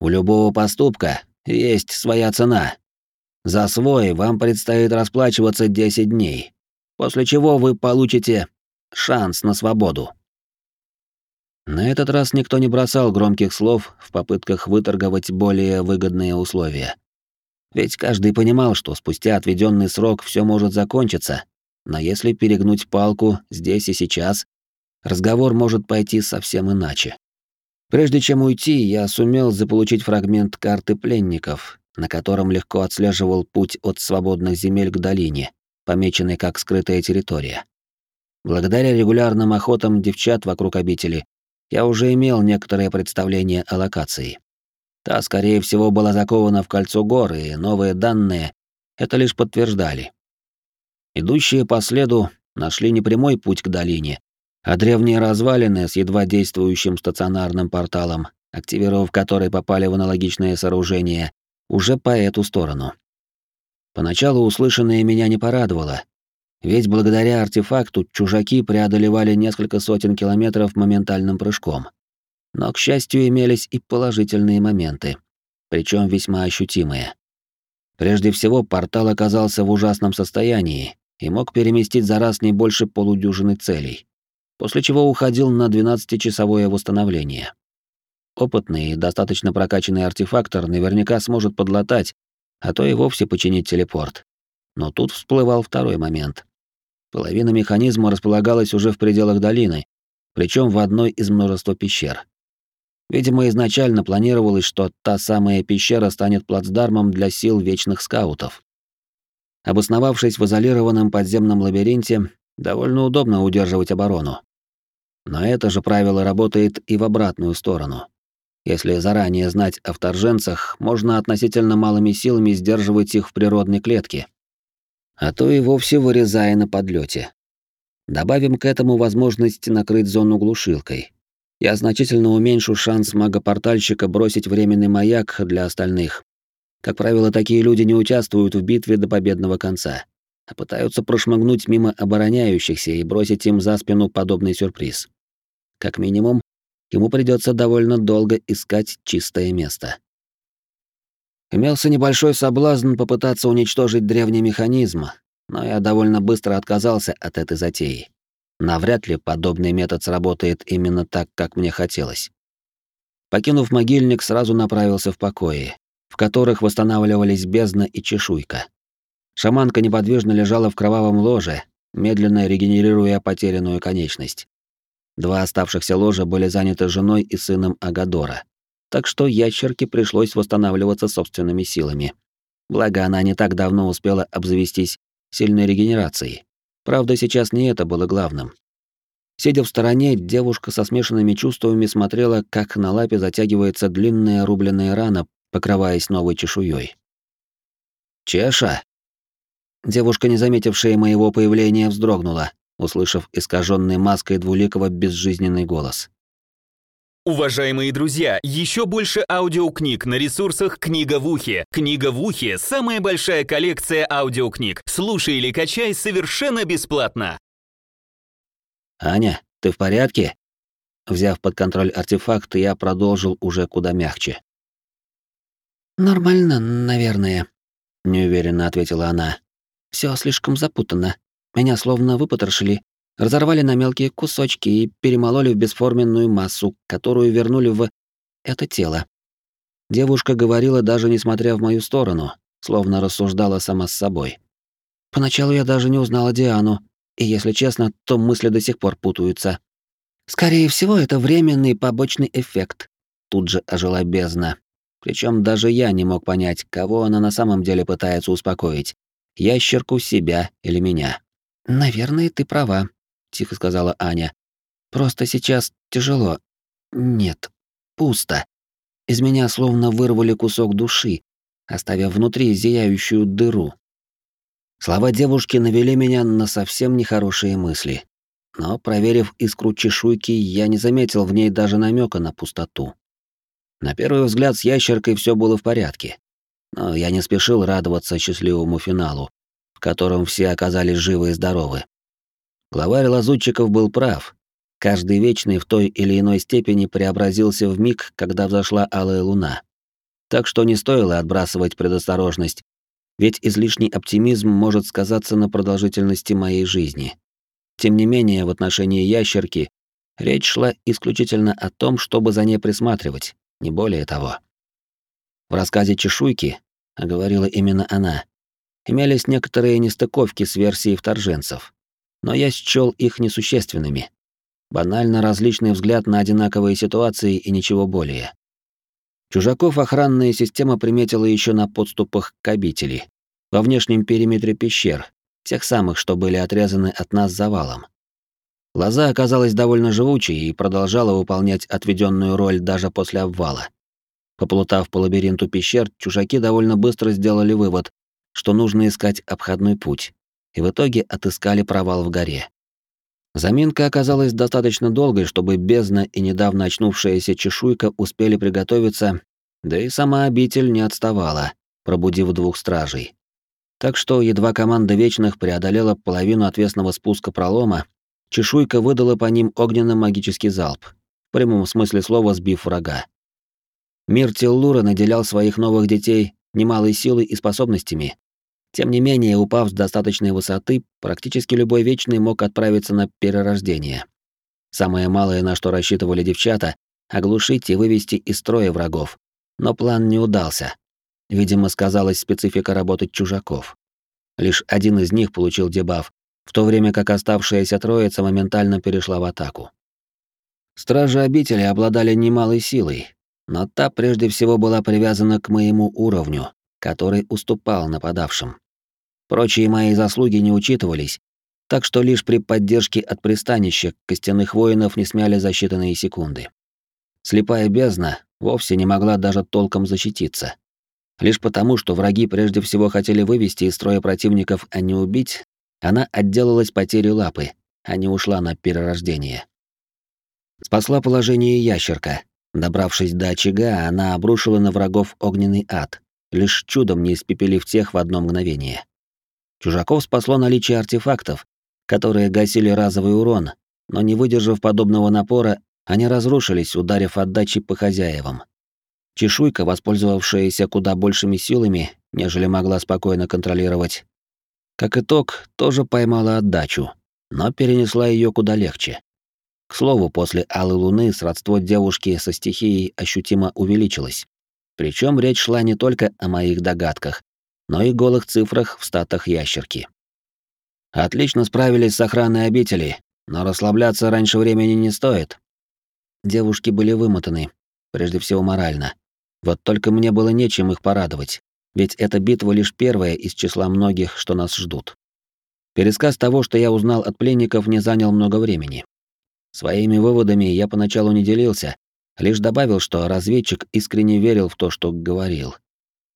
S2: У любого поступка есть своя цена. За свой вам предстоит расплачиваться 10 дней, после чего вы получите шанс на свободу. На этот раз никто не бросал громких слов в попытках выторговать более выгодные условия. Ведь каждый понимал, что спустя отведенный срок все может закончиться, но если перегнуть палку здесь и сейчас, разговор может пойти совсем иначе. Прежде чем уйти, я сумел заполучить фрагмент карты пленников, на котором легко отслеживал путь от свободных земель к долине, помеченной как скрытая территория. Благодаря регулярным охотам девчат вокруг обители, я уже имел некоторое представление о локации. Та, скорее всего, была закована в кольцо горы, и новые данные это лишь подтверждали. Идущие по следу нашли не прямой путь к долине, а древние развалины с едва действующим стационарным порталом, активировав который попали в аналогичное сооружение, уже по эту сторону. Поначалу услышанное меня не порадовало, ведь благодаря артефакту чужаки преодолевали несколько сотен километров моментальным прыжком. Но, к счастью, имелись и положительные моменты, причем весьма ощутимые. Прежде всего, портал оказался в ужасном состоянии и мог переместить за раз не больше полудюжины целей, после чего уходил на 12-часовое восстановление. Опытный и достаточно прокачанный артефактор наверняка сможет подлатать, а то и вовсе починить телепорт. Но тут всплывал второй момент. Половина механизма располагалась уже в пределах долины, причем в одной из множества пещер. Видимо, изначально планировалось, что та самая пещера станет плацдармом для сил вечных скаутов. Обосновавшись в изолированном подземном лабиринте, довольно удобно удерживать оборону. Но это же правило работает и в обратную сторону. Если заранее знать о вторженцах, можно относительно малыми силами сдерживать их в природной клетке, а то и вовсе вырезая на подлете. Добавим к этому возможность накрыть зону глушилкой. Я значительно уменьшу шанс мага-портальщика бросить временный маяк для остальных. Как правило, такие люди не участвуют в битве до победного конца, а пытаются прошмыгнуть мимо обороняющихся и бросить им за спину подобный сюрприз. Как минимум, ему придется довольно долго искать чистое место. Имелся небольшой соблазн попытаться уничтожить древний механизм, но я довольно быстро отказался от этой затеи. Навряд ли подобный метод сработает именно так, как мне хотелось. Покинув могильник, сразу направился в покои, в которых восстанавливались бездна и чешуйка. Шаманка неподвижно лежала в кровавом ложе, медленно регенерируя потерянную конечность. Два оставшихся ложа были заняты женой и сыном Агадора так что ящерке пришлось восстанавливаться собственными силами. Благо, она не так давно успела обзавестись сильной регенерацией. Правда, сейчас не это было главным. Сидя в стороне, девушка со смешанными чувствами смотрела, как на лапе затягивается длинная рубленная рана, покрываясь новой чешуей. «Чеша!» Девушка, не заметившая моего появления, вздрогнула, услышав искаженный маской двуликого безжизненный голос.
S1: Уважаемые друзья, еще больше аудиокниг на ресурсах «Книга в ухе». «Книга в ухе» — самая большая коллекция аудиокниг. Слушай или качай совершенно бесплатно.
S2: «Аня, ты в порядке?» Взяв под контроль артефакт, я продолжил уже куда мягче.
S3: «Нормально, наверное», — неуверенно ответила она. Все слишком запутанно. Меня словно выпотрошили, разорвали на мелкие кусочки и перемололи в бесформенную массу, которую вернули в это тело.
S2: Девушка говорила даже несмотря в мою сторону, словно рассуждала сама с собой.
S3: Поначалу я даже не узнала Диану, и если честно, то мысли до сих пор путаются. Скорее всего, это временный побочный эффект.
S2: Тут же ожила бездна. Причем даже я не мог понять, кого она на самом деле пытается успокоить. Ящерку, себя или меня.
S3: Наверное, ты права, тихо сказала Аня. Просто сейчас тяжело. Нет, пусто. Из меня словно вырвали кусок души, оставив внутри зияющую дыру.
S2: Слова девушки навели меня на совсем нехорошие мысли. Но, проверив искру чешуйки, я не заметил в ней даже намека на пустоту. На первый взгляд с ящеркой все было в порядке. Но я не спешил радоваться счастливому финалу, в котором все оказались живы и здоровы. Главарь лазутчиков был прав. Каждый вечный в той или иной степени преобразился в миг, когда взошла алая луна. Так что не стоило отбрасывать предосторожность, ведь излишний оптимизм может сказаться на продолжительности моей жизни. Тем не менее, в отношении ящерки речь шла исключительно о том, чтобы за ней присматривать, не более того. В рассказе «Чешуйки», говорила именно она, имелись некоторые нестыковки с версией вторженцев но я счёл их несущественными. Банально различный взгляд на одинаковые ситуации и ничего более. Чужаков охранная система приметила еще на подступах к обители, во внешнем периметре пещер, тех самых, что были отрезаны от нас завалом. Лоза оказалась довольно живучей и продолжала выполнять отведенную роль даже после обвала. Поплутав по лабиринту пещер, чужаки довольно быстро сделали вывод, что нужно искать обходной путь и в итоге отыскали провал в горе. Заминка оказалась достаточно долгой, чтобы бездна и недавно очнувшаяся чешуйка успели приготовиться, да и сама обитель не отставала, пробудив двух стражей. Так что едва команда Вечных преодолела половину отвесного спуска пролома, чешуйка выдала по ним огненно-магический залп, в прямом смысле слова сбив врага. Мир Теллура наделял своих новых детей немалой силой и способностями, тем не менее, упав с достаточной высоты, практически любой вечный мог отправиться на перерождение. Самое малое, на что рассчитывали девчата, оглушить и вывести из строя врагов. Но план не удался. Видимо, сказалась специфика работы чужаков. Лишь один из них получил дебаф, в то время как оставшаяся троица моментально перешла в атаку. Стражи обители обладали немалой силой, но та прежде всего была привязана к моему уровню, который уступал нападавшим. Прочие мои заслуги не учитывались, так что лишь при поддержке от пристанища костяных воинов не смяли за считанные секунды. Слепая бездна вовсе не могла даже толком защититься. Лишь потому, что враги прежде всего хотели вывести из строя противников, а не убить, она отделалась потерей лапы, а не ушла на перерождение. Спасла положение ящерка. Добравшись до очага, она обрушила на врагов огненный ад, лишь чудом не испепелив тех в одно мгновение. Чужаков спасло наличие артефактов, которые гасили разовый урон, но не выдержав подобного напора, они разрушились, ударив отдачи по хозяевам. Чешуйка, воспользовавшаяся куда большими силами, нежели могла спокойно контролировать, как итог, тоже поймала отдачу, но перенесла ее куда легче. К слову, после Алой Луны сродство девушки со стихией ощутимо увеличилось. Причем речь шла не только о моих догадках, но и голых цифрах в статах ящерки. Отлично справились с охраной обители, но расслабляться раньше времени не стоит. Девушки были вымотаны, прежде всего морально. Вот только мне было нечем их порадовать, ведь эта битва лишь первая из числа многих, что нас ждут. Пересказ того, что я узнал от пленников, не занял много времени. Своими выводами я поначалу не делился, Лишь добавил, что разведчик искренне верил в то, что говорил,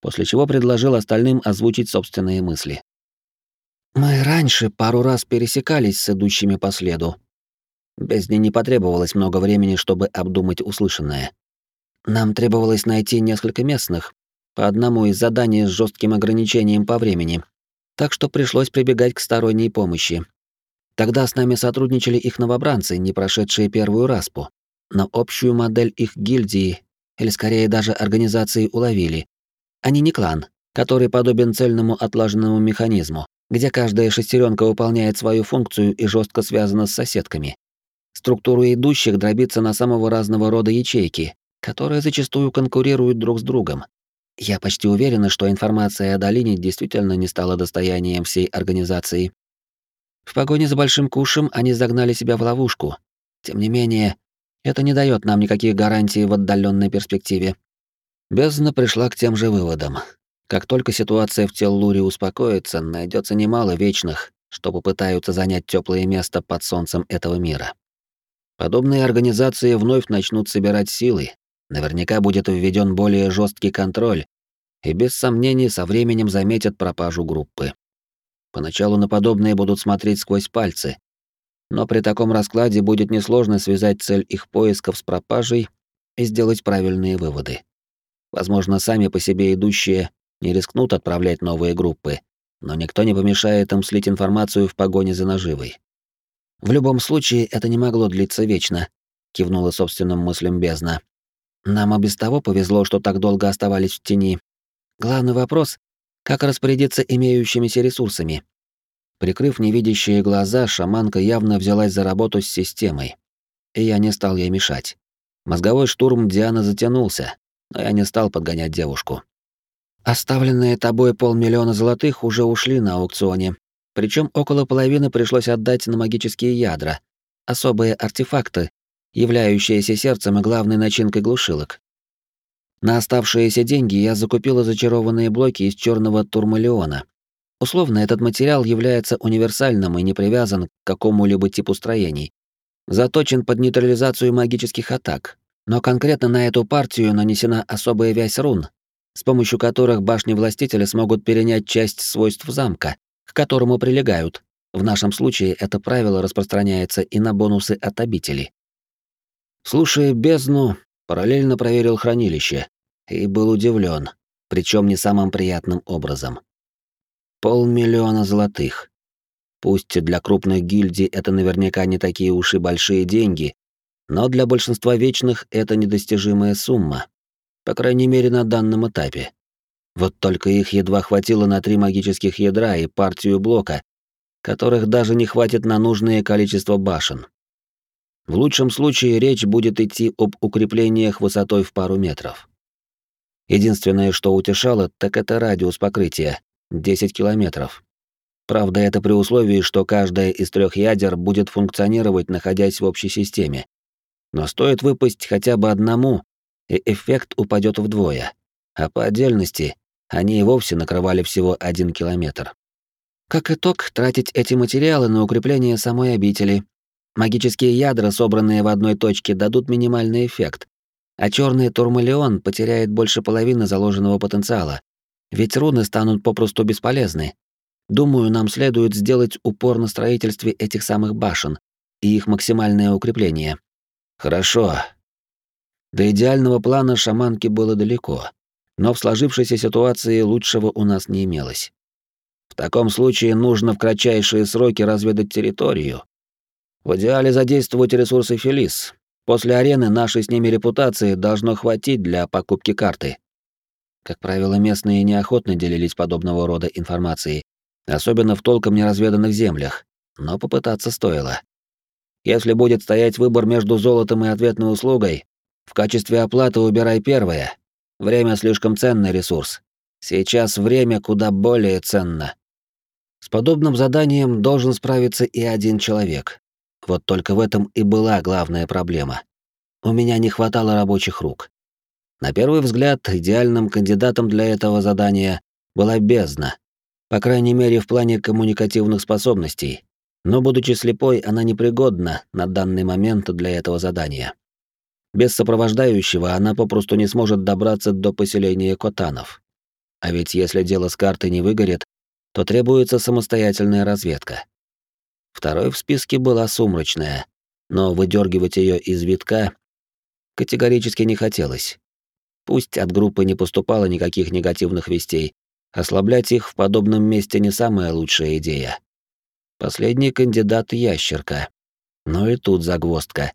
S2: после чего предложил остальным озвучить собственные мысли. «Мы раньше пару раз пересекались с идущими по следу. Бездне не потребовалось много времени, чтобы обдумать услышанное. Нам требовалось найти несколько местных, по одному из заданий с жестким ограничением по времени, так что пришлось прибегать к сторонней помощи. Тогда с нами сотрудничали их новобранцы, не прошедшие первую распу но общую модель их гильдии, или скорее даже организации уловили. Они не клан, который подобен цельному отлаженному механизму, где каждая шестеренка выполняет свою функцию и жестко связана с соседками. Структура идущих дробится на самого разного рода ячейки, которые зачастую конкурируют друг с другом. Я почти уверена, что информация о долине действительно не стала достоянием всей организации. В погоне за большим кушем они загнали себя в ловушку. Тем не менее, это не дает нам никаких гарантий в отдаленной перспективе. Бездна пришла к тем же выводам. Как только ситуация в Теллуре успокоится, найдется немало вечных, что попытаются занять теплое место под солнцем этого мира. Подобные организации вновь начнут собирать силы, наверняка будет введен более жесткий контроль, и без сомнений со временем заметят пропажу группы. Поначалу на подобные будут смотреть сквозь пальцы, но при таком раскладе будет несложно связать цель их поисков с пропажей и сделать правильные выводы. Возможно, сами по себе идущие не рискнут отправлять новые группы, но никто не помешает им слить информацию в погоне за наживой. В любом случае, это не могло длиться вечно, кивнула собственным мыслям бездна. Нам и без того повезло, что так долго оставались в тени. Главный вопрос — как распорядиться имеющимися ресурсами. Прикрыв невидящие глаза, шаманка явно взялась за работу с системой. И я не стал ей мешать. Мозговой штурм Дианы затянулся, но я не стал подгонять девушку. Оставленные тобой полмиллиона золотых уже ушли на аукционе. Причем около половины пришлось отдать на магические ядра, особые артефакты, являющиеся сердцем и главной начинкой глушилок. На оставшиеся деньги я закупила зачарованные блоки из черного турмалиона, Условно, этот материал является универсальным и не привязан к какому-либо типу строений. Заточен под нейтрализацию магических атак. Но конкретно на эту партию нанесена особая вязь рун, с помощью которых башни властителя смогут перенять часть свойств замка, к которому прилегают, В нашем случае это правило распространяется и на бонусы от обители. Слушая бездну, параллельно проверил хранилище и был удивлен, причем не самым приятным образом. Полмиллиона золотых. Пусть для крупных гильдий это наверняка не такие уж и большие деньги, но для большинства вечных это недостижимая сумма, по крайней мере на данном этапе. Вот только их едва хватило на три магических ядра и партию блока, которых даже не хватит на нужное количество башен. В лучшем случае речь будет идти об укреплениях высотой в пару метров. Единственное, что утешало, так это радиус покрытия — 10 километров. Правда, это при условии, что каждая из трех ядер будет функционировать, находясь в общей системе. Но стоит выпасть хотя бы одному, и эффект упадет вдвое, а по отдельности они и вовсе накрывали всего один километр. Как итог, тратить эти материалы на укрепление самой обители. Магические ядра, собранные в одной точке, дадут минимальный эффект, а черный турмалион потеряет больше половины заложенного потенциала, ведь руны станут попросту бесполезны. Думаю, нам следует сделать упор на строительстве этих самых башен и их максимальное укрепление. Хорошо. До идеального плана шаманки было далеко, но в сложившейся ситуации лучшего у нас не имелось. В таком случае нужно в кратчайшие сроки разведать территорию. В идеале задействовать ресурсы Фелис, После арены нашей с ними репутации должно хватить для покупки карты. Как правило, местные неохотно делились подобного рода информацией, особенно в толком неразведанных землях, но попытаться стоило. Если будет стоять выбор между золотом и ответной услугой, в качестве оплаты убирай первое. Время слишком ценный ресурс. Сейчас время куда более ценно. С подобным заданием должен справиться и один человек. Вот только в этом и была главная проблема. У меня не хватало рабочих рук. На первый взгляд, идеальным кандидатом для этого задания была бездна, по крайней мере в плане коммуникативных способностей, но будучи слепой, она непригодна на данный момент для этого задания. Без сопровождающего она попросту не сможет добраться до поселения Котанов. А ведь если дело с картой не выгорит, то требуется самостоятельная разведка. Второй в списке была сумрачная, но выдергивать ее из витка категорически не хотелось. Пусть от группы не поступало никаких негативных вестей, ослаблять их в подобном месте не самая лучшая идея. Последний кандидат — ящерка. Но и тут загвоздка.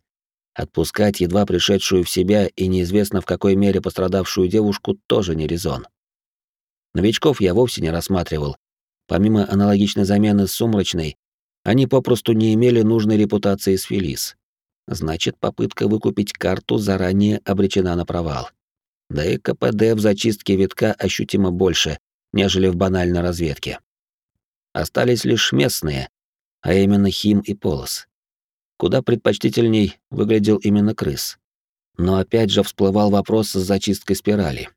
S2: Отпускать едва пришедшую в себя и неизвестно в какой мере пострадавшую девушку тоже не резон. Новичков я вовсе не рассматривал. Помимо аналогичной замены с сумрачной, они попросту не имели нужной репутации с Фелис. Значит, попытка выкупить карту заранее обречена на провал. Да и КПД в зачистке витка ощутимо больше, нежели в банальной разведке. Остались лишь местные, а именно Хим и Полос. Куда предпочтительней выглядел именно крыс. Но опять же всплывал вопрос с зачисткой спирали.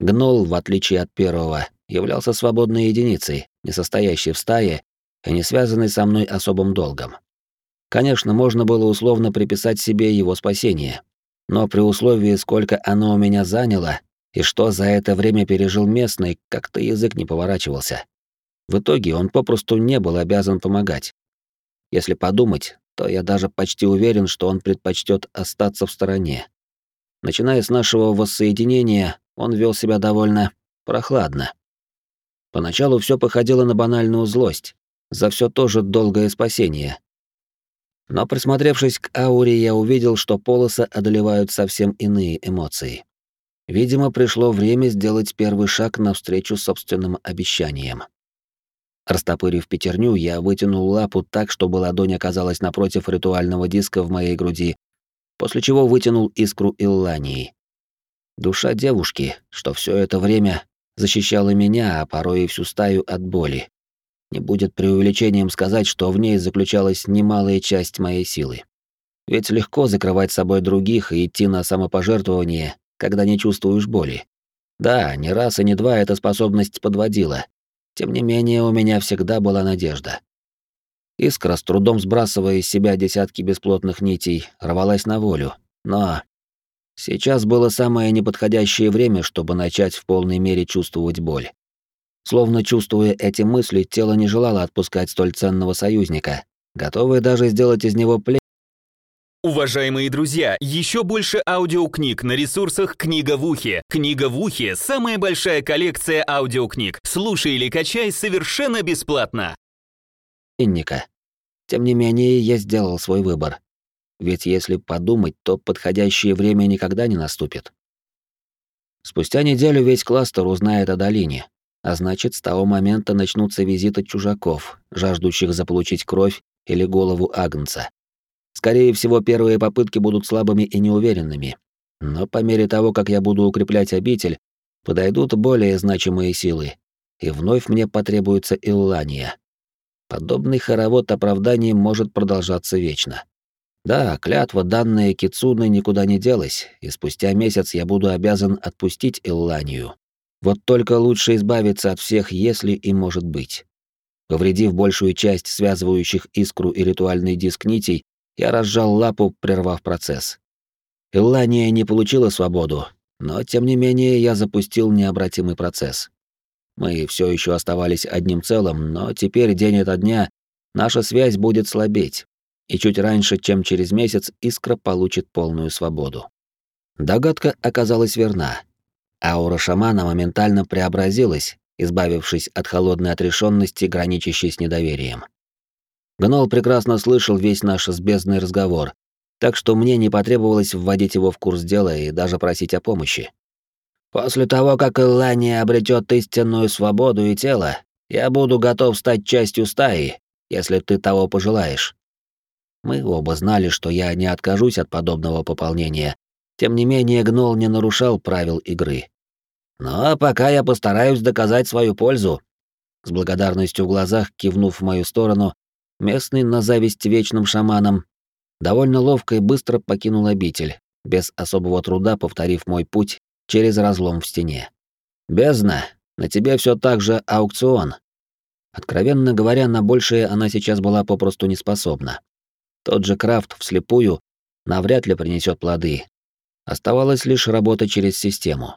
S2: Гнол, в отличие от первого, являлся свободной единицей, не состоящей в стае и не связанный со мной особым долгом. Конечно, можно было условно приписать себе его спасение, но при условии, сколько оно у меня заняло, и что за это время пережил местный, как-то язык не поворачивался. В итоге он попросту не был обязан помогать. Если подумать, то я даже почти уверен, что он предпочтет остаться в стороне. Начиная с нашего воссоединения, он вел себя довольно прохладно. Поначалу все походило на банальную злость, за все тоже долгое спасение. Но присмотревшись к ауре, я увидел, что полосы одолевают совсем иные эмоции. Видимо, пришло время сделать первый шаг навстречу собственным обещаниям. Растопырив пятерню, я вытянул лапу так, чтобы ладонь оказалась напротив ритуального диска в моей груди, после чего вытянул искру Иллании. Душа девушки, что все это время защищала меня, а порой и всю стаю от боли. Не будет преувеличением сказать, что в ней заключалась немалая часть моей силы. Ведь легко закрывать собой других и идти на самопожертвование, когда не чувствуешь боли. Да, не раз и не два эта способность подводила. Тем не менее, у меня всегда была надежда. Искра, с трудом сбрасывая из себя десятки бесплотных нитей, рвалась на волю. Но сейчас было самое неподходящее время, чтобы начать в полной мере чувствовать боль. Словно чувствуя эти мысли, тело не желало отпускать столь ценного союзника, готовое даже сделать из него плен.
S1: Уважаемые друзья, еще больше аудиокниг на ресурсах «Книга в ухе». «Книга в ухе» — самая большая коллекция аудиокниг. Слушай или качай совершенно бесплатно.
S2: Инника. Тем не менее, я сделал свой выбор. Ведь если подумать, то подходящее время никогда не наступит. Спустя неделю весь кластер узнает о долине, а значит, с того момента начнутся визиты чужаков, жаждущих заполучить кровь или голову Агнца. Скорее всего, первые попытки будут слабыми и неуверенными. Но по мере того, как я буду укреплять обитель, подойдут более значимые силы, и вновь мне потребуется Иллания. Подобный хоровод оправданий может продолжаться вечно. Да, клятва, данная Кицуной, никуда не делась, и спустя месяц я буду обязан отпустить Илланию. Вот только лучше избавиться от всех, если и может быть. Повредив большую часть связывающих искру и ритуальный диск нитей, я разжал лапу, прервав процесс. Иллания не получила свободу, но тем не менее я запустил необратимый процесс. Мы все еще оставались одним целым, но теперь день ото дня наша связь будет слабеть, и чуть раньше, чем через месяц, искра получит полную свободу. Догадка оказалась верна. Аура шамана моментально преобразилась, избавившись от холодной отрешенности, граничащей с недоверием. Гнол прекрасно слышал весь наш сбездный разговор, так что мне не потребовалось вводить его в курс дела и даже просить о помощи. «После того, как Эллания обретет истинную свободу и тело, я буду готов стать частью стаи, если ты того пожелаешь». Мы оба знали, что я не откажусь от подобного пополнения, тем не менее Гнол не нарушал правил игры. «Но пока я постараюсь доказать свою пользу», с благодарностью в глазах кивнув в мою сторону, Местный на зависть вечным шаманам довольно ловко и быстро покинул обитель, без особого труда повторив мой путь через разлом в стене. «Бездна, на тебе все так же аукцион». Откровенно говоря, на большее она сейчас была попросту не способна. Тот же крафт вслепую навряд ли принесет плоды. Оставалось лишь работа через систему.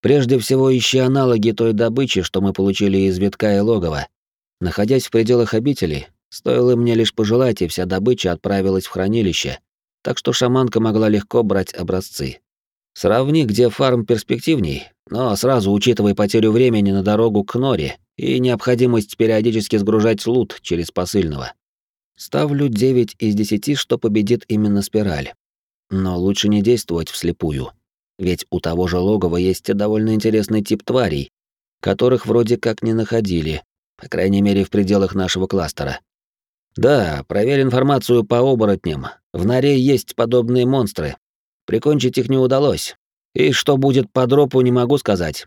S2: Прежде всего ищи аналоги той добычи, что мы получили из витка и логова. Находясь в пределах обители, Стоило мне лишь пожелать, и вся добыча отправилась в хранилище, так что шаманка могла легко брать образцы. Сравни, где фарм перспективней, но сразу учитывай потерю времени на дорогу к Норе и необходимость периодически сгружать лут через посыльного. Ставлю 9 из 10, что победит именно спираль. Но лучше не действовать вслепую. Ведь у того же логова есть довольно интересный тип тварей, которых вроде как не находили, по крайней мере в пределах нашего кластера. Да, проверь информацию по оборотням. В норе есть подобные монстры. Прикончить их не удалось. И что будет по дропу, не могу сказать.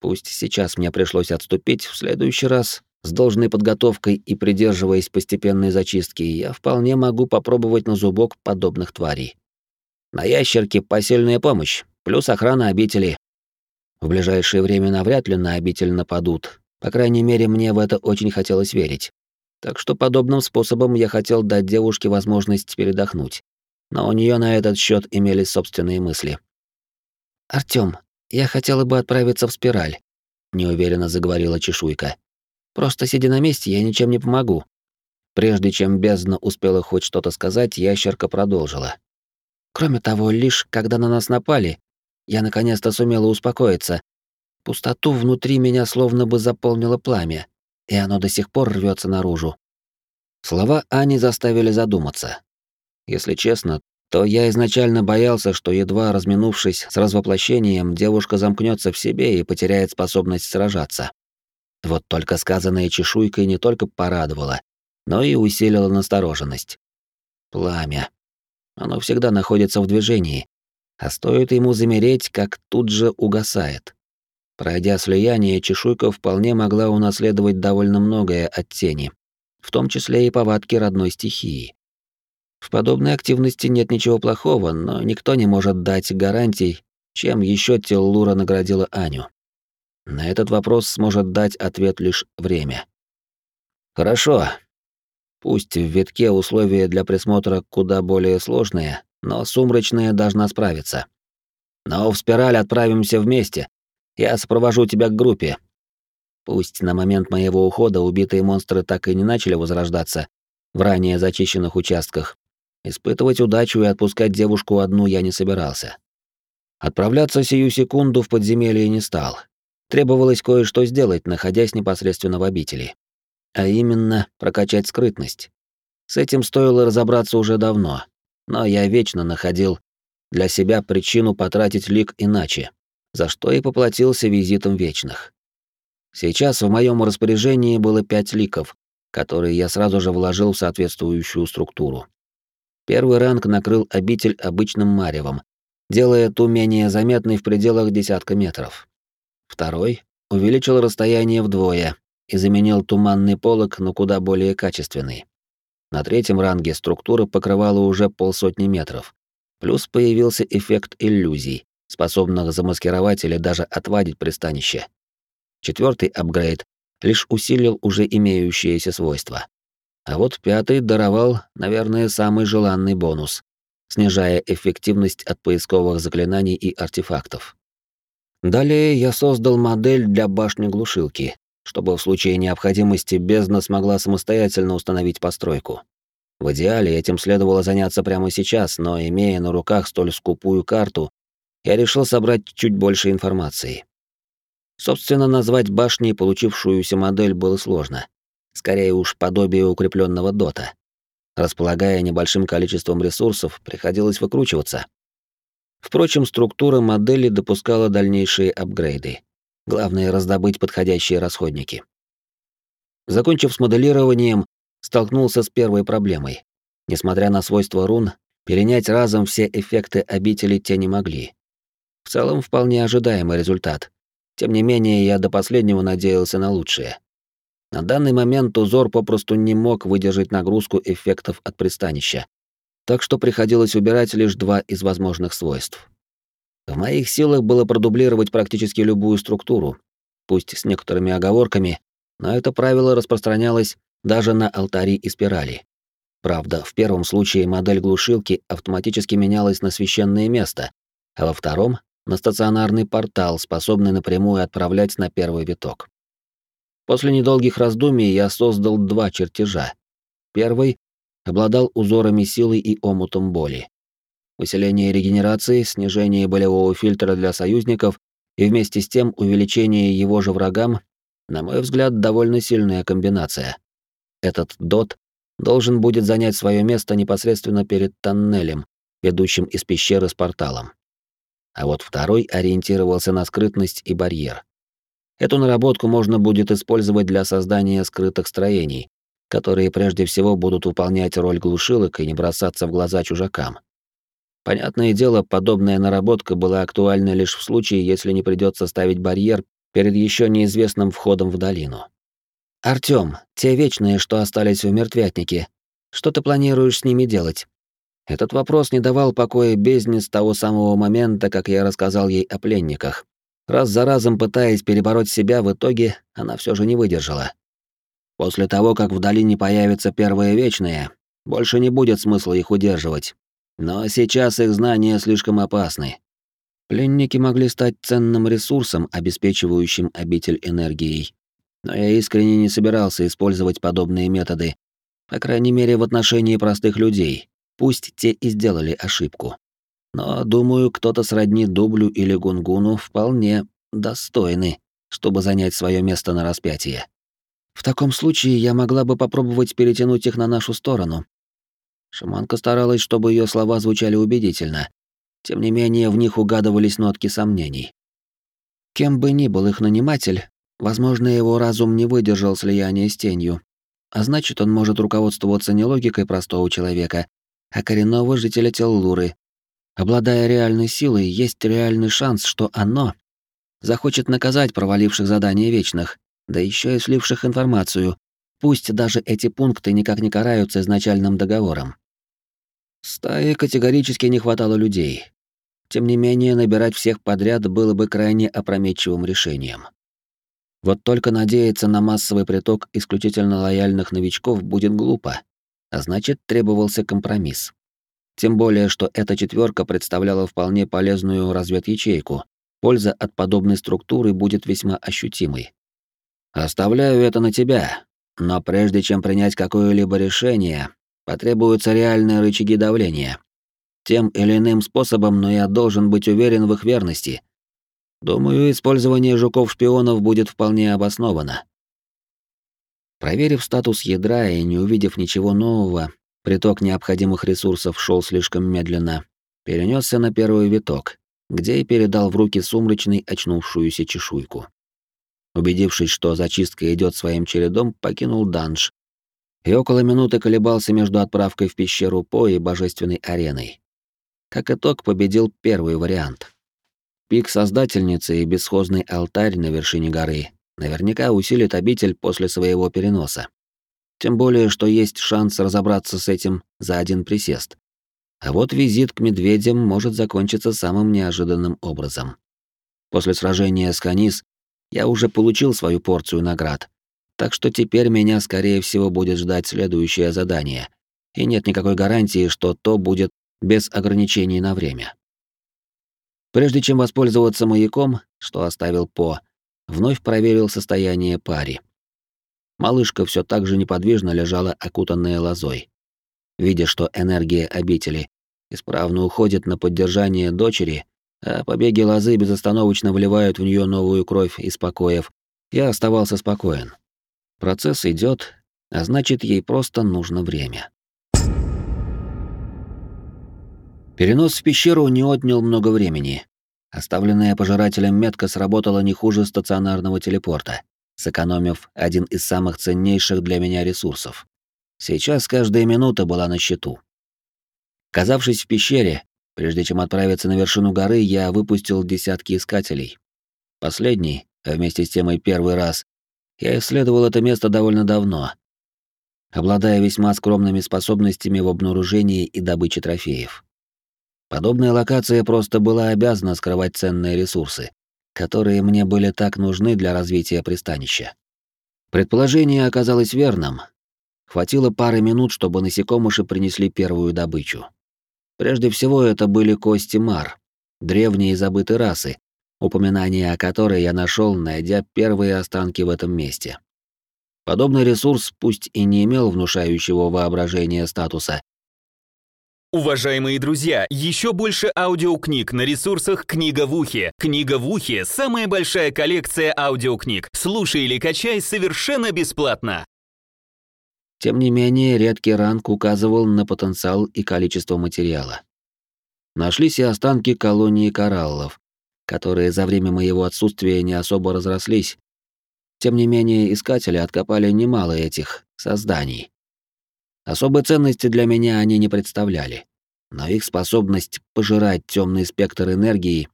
S2: Пусть сейчас мне пришлось отступить, в следующий раз, с должной подготовкой и придерживаясь постепенной зачистки, я вполне могу попробовать на зубок подобных тварей. На ящерке посильная помощь, плюс охрана обители. В ближайшее время навряд ли на обитель нападут. По крайней мере, мне в это очень хотелось верить. Так что подобным способом я хотел дать девушке возможность передохнуть. Но у нее на этот счет имелись собственные мысли. Артём, я хотела бы отправиться в спираль, неуверенно заговорила чешуйка. Просто сидя на месте, я ничем не помогу. Прежде чем бездна успела хоть что-то сказать, ящерка продолжила. Кроме того, лишь когда на нас напали, я наконец-то сумела успокоиться. Пустоту внутри меня словно бы заполнило пламя и оно до сих пор рвется наружу. Слова Ани заставили задуматься. Если честно, то я изначально боялся, что едва разминувшись с развоплощением, девушка замкнется в себе и потеряет способность сражаться. Вот только сказанное чешуйкой не только порадовало, но и усилило настороженность. Пламя. Оно всегда находится в движении, а стоит ему замереть, как тут же угасает. Пройдя слияние, чешуйка вполне могла унаследовать довольно многое от тени, в том числе и повадки родной стихии. В подобной активности нет ничего плохого, но никто не может дать гарантий, чем еще Теллура наградила Аню. На этот вопрос сможет дать ответ лишь время. Хорошо. Пусть в витке условия для присмотра куда более сложные, но сумрачная должна справиться. Но в спираль отправимся вместе, я сопровожу тебя к группе. Пусть на момент моего ухода убитые монстры так и не начали возрождаться в ранее зачищенных участках, испытывать удачу и отпускать девушку одну я не собирался. Отправляться сию секунду в подземелье не стал. Требовалось кое-что сделать, находясь непосредственно в обители. А именно, прокачать скрытность. С этим стоило разобраться уже давно, но я вечно находил для себя причину потратить лик иначе, за что и поплатился визитом вечных. Сейчас в моем распоряжении было пять ликов, которые я сразу же вложил в соответствующую структуру. Первый ранг накрыл обитель обычным маревом, делая ту менее заметной в пределах десятка метров. Второй увеличил расстояние вдвое и заменил туманный полог на куда более качественный. На третьем ранге структура покрывала уже полсотни метров. Плюс появился эффект иллюзий, способных замаскировать или даже отвадить пристанище. Четвертый апгрейд лишь усилил уже имеющиеся свойства. А вот пятый даровал, наверное, самый желанный бонус, снижая эффективность от поисковых заклинаний и артефактов. Далее я создал модель для башни-глушилки, чтобы в случае необходимости бездна смогла самостоятельно установить постройку. В идеале этим следовало заняться прямо сейчас, но имея на руках столь скупую карту, я решил собрать чуть больше информации. Собственно, назвать башней получившуюся модель было сложно. Скорее уж подобие укрепленного дота. Располагая небольшим количеством ресурсов, приходилось выкручиваться. Впрочем, структура модели допускала дальнейшие апгрейды. Главное — раздобыть подходящие расходники. Закончив с моделированием, столкнулся с первой проблемой. Несмотря на свойства рун, перенять разом все эффекты обители те не могли. В целом, вполне ожидаемый результат. Тем не менее, я до последнего надеялся на лучшее. На данный момент узор попросту не мог выдержать нагрузку эффектов от пристанища, так что приходилось убирать лишь два из возможных свойств. В моих силах было продублировать практически любую структуру, пусть с некоторыми оговорками, но это правило распространялось даже на алтари и спирали. Правда, в первом случае модель глушилки автоматически менялась на священное место, а во втором — на стационарный портал, способный напрямую отправлять на первый виток. После недолгих раздумий я создал два чертежа. Первый обладал узорами силы и омутом боли усиление регенерации, снижение болевого фильтра для союзников и вместе с тем увеличение его же врагам, на мой взгляд, довольно сильная комбинация. Этот дот должен будет занять свое место непосредственно перед тоннелем, ведущим из пещеры с порталом. А вот второй ориентировался на скрытность и барьер. Эту наработку можно будет использовать для создания скрытых строений, которые прежде всего будут выполнять роль глушилок и не бросаться в глаза чужакам. Понятное дело, подобная наработка была актуальна лишь в случае, если не придется ставить барьер перед еще неизвестным входом в долину. Артём, те вечные, что остались в мертвятнике, что ты планируешь с ними делать? Этот вопрос не давал покоя бездне с того самого момента, как я рассказал ей о пленниках. Раз за разом пытаясь перебороть себя, в итоге она все же не выдержала. После того, как в долине появятся первые вечные, больше не будет смысла их удерживать. Но сейчас их знания слишком опасны. Пленники могли стать ценным ресурсом, обеспечивающим обитель энергией. Но я искренне не собирался использовать подобные методы, по крайней мере в отношении простых людей, пусть те и сделали ошибку. Но, думаю, кто-то сродни Дублю или Гунгуну вполне достойны, чтобы занять свое место на распятие. В таком случае я могла бы попробовать перетянуть их на нашу сторону, Шаманка старалась, чтобы ее слова звучали убедительно. Тем не менее, в них угадывались нотки сомнений. Кем бы ни был их наниматель, возможно, его разум не выдержал слияния с тенью. А значит, он может руководствоваться не логикой простого человека, а коренного жителя Теллуры. Обладая реальной силой, есть реальный шанс, что оно захочет наказать проваливших задания вечных, да еще и сливших информацию, пусть даже эти пункты никак не караются изначальным договором. Стае категорически не хватало людей. Тем не менее, набирать всех подряд было бы крайне опрометчивым решением. Вот только надеяться на массовый приток исключительно лояльных новичков будет глупо, а значит, требовался компромисс. Тем более, что эта четверка представляла вполне полезную разведячейку. Польза от подобной структуры будет весьма ощутимой. Оставляю это на тебя, но прежде чем принять какое-либо решение, потребуются реальные рычаги давления. Тем или иным способом, но я должен быть уверен в их верности. Думаю, использование жуков-шпионов будет вполне обосновано. Проверив статус ядра и не увидев ничего нового, приток необходимых ресурсов шел слишком медленно, перенесся на первый виток, где и передал в руки сумрачный очнувшуюся чешуйку. Убедившись, что зачистка идет своим чередом, покинул данж и около минуты колебался между отправкой в пещеру По и божественной ареной. Как итог, победил первый вариант. Пик Создательницы и бесхозный алтарь на вершине горы наверняка усилит обитель после своего переноса. Тем более, что есть шанс разобраться с этим за один присест. А вот визит к медведям может закончиться самым неожиданным образом. После сражения с Канис я уже получил свою порцию наград, так что теперь меня, скорее всего, будет ждать следующее задание, и нет никакой гарантии, что то будет без ограничений на время. Прежде чем воспользоваться маяком, что оставил По, вновь проверил состояние пари. Малышка все так же неподвижно лежала окутанная лозой. Видя, что энергия обители исправно уходит на поддержание дочери, а побеги лозы безостановочно вливают в нее новую кровь из покоев, я оставался спокоен. Процесс идет, а значит, ей просто нужно время. Перенос в пещеру не отнял много времени. Оставленная пожирателем метка сработала не хуже стационарного телепорта, сэкономив один из самых ценнейших для меня ресурсов. Сейчас каждая минута была на счету. Казавшись в пещере, прежде чем отправиться на вершину горы, я выпустил десятки искателей. Последний, а вместе с тем и первый раз, я исследовал это место довольно давно, обладая весьма скромными способностями в обнаружении и добыче трофеев. Подобная локация просто была обязана скрывать ценные ресурсы, которые мне были так нужны для развития пристанища. Предположение оказалось верным. Хватило пары минут, чтобы насекомыши принесли первую добычу. Прежде всего, это были кости мар, древние забытые расы, упоминание о которой я нашел, найдя первые останки в этом месте. Подобный ресурс, пусть и не имел внушающего воображения статуса,
S1: Уважаемые друзья, еще больше аудиокниг на ресурсах «Книга в ухе». «Книга в ухе» — самая большая коллекция аудиокниг. Слушай или качай совершенно бесплатно.
S2: Тем не менее, редкий ранг указывал на потенциал и количество материала. Нашлись и останки колонии кораллов, которые за время моего отсутствия не особо разрослись. Тем не менее, искатели откопали немало этих созданий. Особой ценности для меня они не представляли, но их способность пожирать темный спектр энергии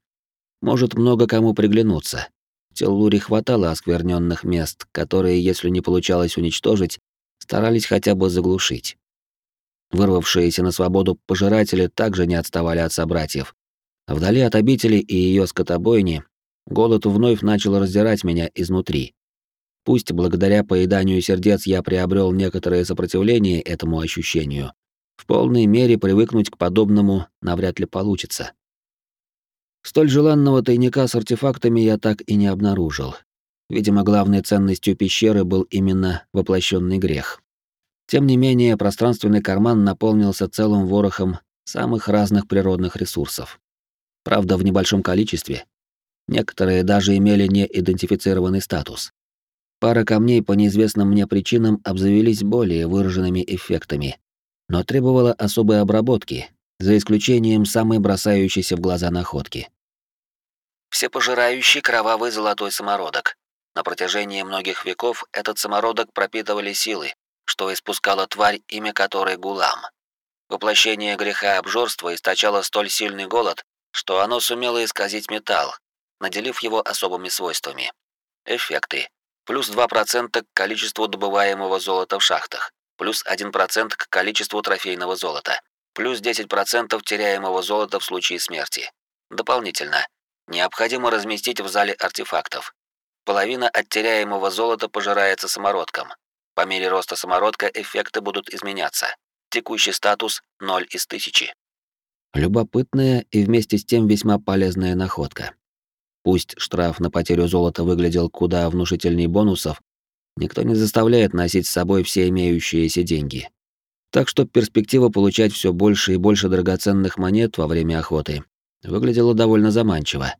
S2: может много кому приглянуться. В Теллуре хватало оскверненных мест, которые, если не получалось уничтожить, старались хотя бы заглушить. Вырвавшиеся на свободу пожиратели также не отставали от собратьев. Вдали от обители и ее скотобойни голод вновь начал раздирать меня изнутри. Пусть благодаря поеданию сердец я приобрел некоторое сопротивление этому ощущению, в полной мере привыкнуть к подобному навряд ли получится. Столь желанного тайника с артефактами я так и не обнаружил. Видимо, главной ценностью пещеры был именно воплощенный грех. Тем не менее, пространственный карман наполнился целым ворохом самых разных природных ресурсов. Правда, в небольшом количестве. Некоторые даже имели неидентифицированный статус. Пара камней по неизвестным мне причинам обзавелись более выраженными эффектами, но требовала особой обработки, за исключением самой бросающейся в глаза находки. Всепожирающий кровавый золотой самородок. На протяжении многих веков этот самородок пропитывали силы, что испускала тварь, имя которой Гулам. Воплощение греха обжорства источало столь сильный голод, что оно сумело исказить металл, наделив его особыми свойствами. Эффекты плюс 2% к количеству добываемого золота в шахтах, плюс 1% к количеству трофейного золота, плюс 10% теряемого золота в случае смерти. Дополнительно, необходимо разместить в зале артефактов. Половина от теряемого золота пожирается самородком. По мере роста самородка эффекты будут изменяться. Текущий статус 0 из 1000. Любопытная и вместе с тем весьма полезная находка. Пусть штраф на потерю золота выглядел куда внушительней бонусов, никто не заставляет носить с собой все имеющиеся деньги. Так что перспектива получать все больше и больше драгоценных монет во время охоты выглядела довольно заманчиво.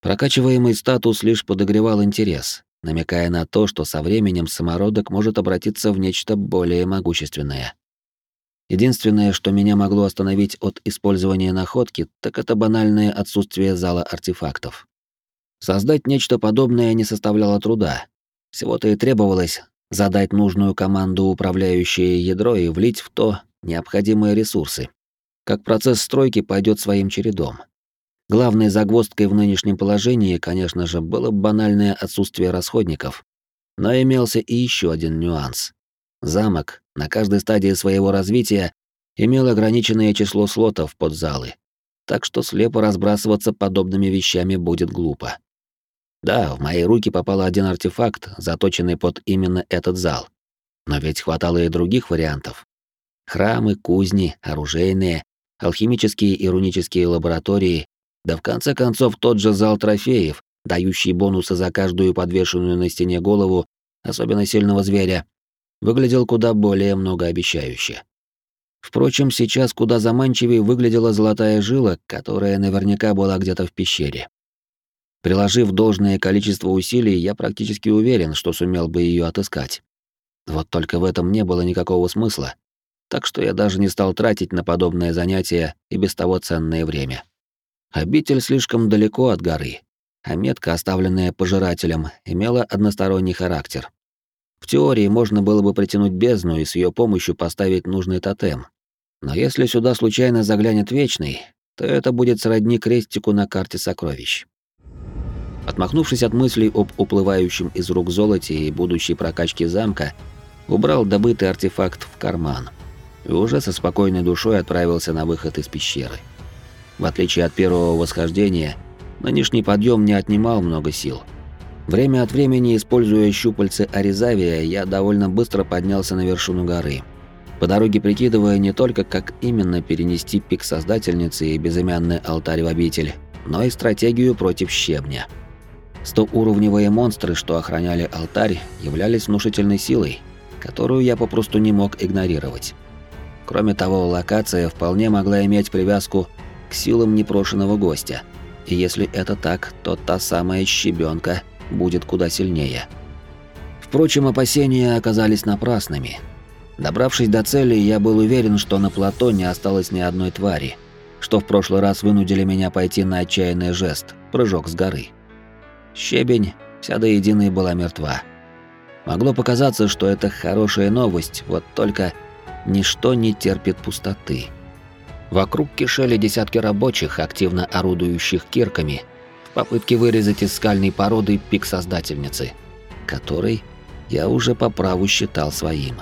S2: Прокачиваемый статус лишь подогревал интерес, намекая на то, что со временем самородок может обратиться в нечто более могущественное. Единственное, что меня могло остановить от использования находки, так это банальное отсутствие зала артефактов. Создать нечто подобное не составляло труда. Всего-то и требовалось задать нужную команду управляющее ядро и влить в то необходимые ресурсы. Как процесс стройки пойдет своим чередом. Главной загвоздкой в нынешнем положении, конечно же, было банальное отсутствие расходников. Но имелся и еще один нюанс. Замок на каждой стадии своего развития имел ограниченное число слотов под залы, так что слепо разбрасываться подобными вещами будет глупо. Да, в мои руки попал один артефакт, заточенный под именно этот зал. Но ведь хватало и других вариантов. Храмы, кузни, оружейные, алхимические и рунические лаборатории, да в конце концов тот же зал трофеев, дающий бонусы за каждую подвешенную на стене голову особенно сильного зверя, выглядел куда более многообещающе. Впрочем, сейчас куда заманчивее выглядела золотая жила, которая наверняка была где-то в пещере. Приложив должное количество усилий, я практически уверен, что сумел бы ее отыскать. Вот только в этом не было никакого смысла, так что я даже не стал тратить на подобное занятие и без того ценное время. Обитель слишком далеко от горы, а метка, оставленная пожирателем, имела односторонний характер. В теории можно было бы притянуть бездну и с ее помощью поставить нужный тотем. Но если сюда случайно заглянет Вечный, то это будет сродни крестику на карте сокровищ. Отмахнувшись от мыслей об уплывающем из рук золоте и будущей прокачке замка, убрал добытый артефакт в карман и уже со спокойной душой отправился на выход из пещеры. В отличие от первого восхождения, нынешний подъем не отнимал много сил. Время от времени, используя щупальцы Аризавия, я довольно быстро поднялся на вершину горы. По дороге прикидывая не только, как именно перенести пик Создательницы и безымянный алтарь в обитель, но и стратегию против щебня. Стоуровневые монстры, что охраняли алтарь, являлись внушительной силой, которую я попросту не мог игнорировать. Кроме того, локация вполне могла иметь привязку к силам непрошенного гостя. И если это так, то та самая щебенка будет куда сильнее. Впрочем, опасения оказались напрасными. Добравшись до цели, я был уверен, что на плато не осталось ни одной твари, что в прошлый раз вынудили меня пойти на отчаянный жест – прыжок с горы. Щебень вся до единой была мертва. Могло показаться, что это хорошая новость, вот только ничто не терпит пустоты. Вокруг кишели десятки рабочих, активно орудующих кирками, в попытке вырезать из скальной породы пик Создательницы, который я уже по праву считал своим.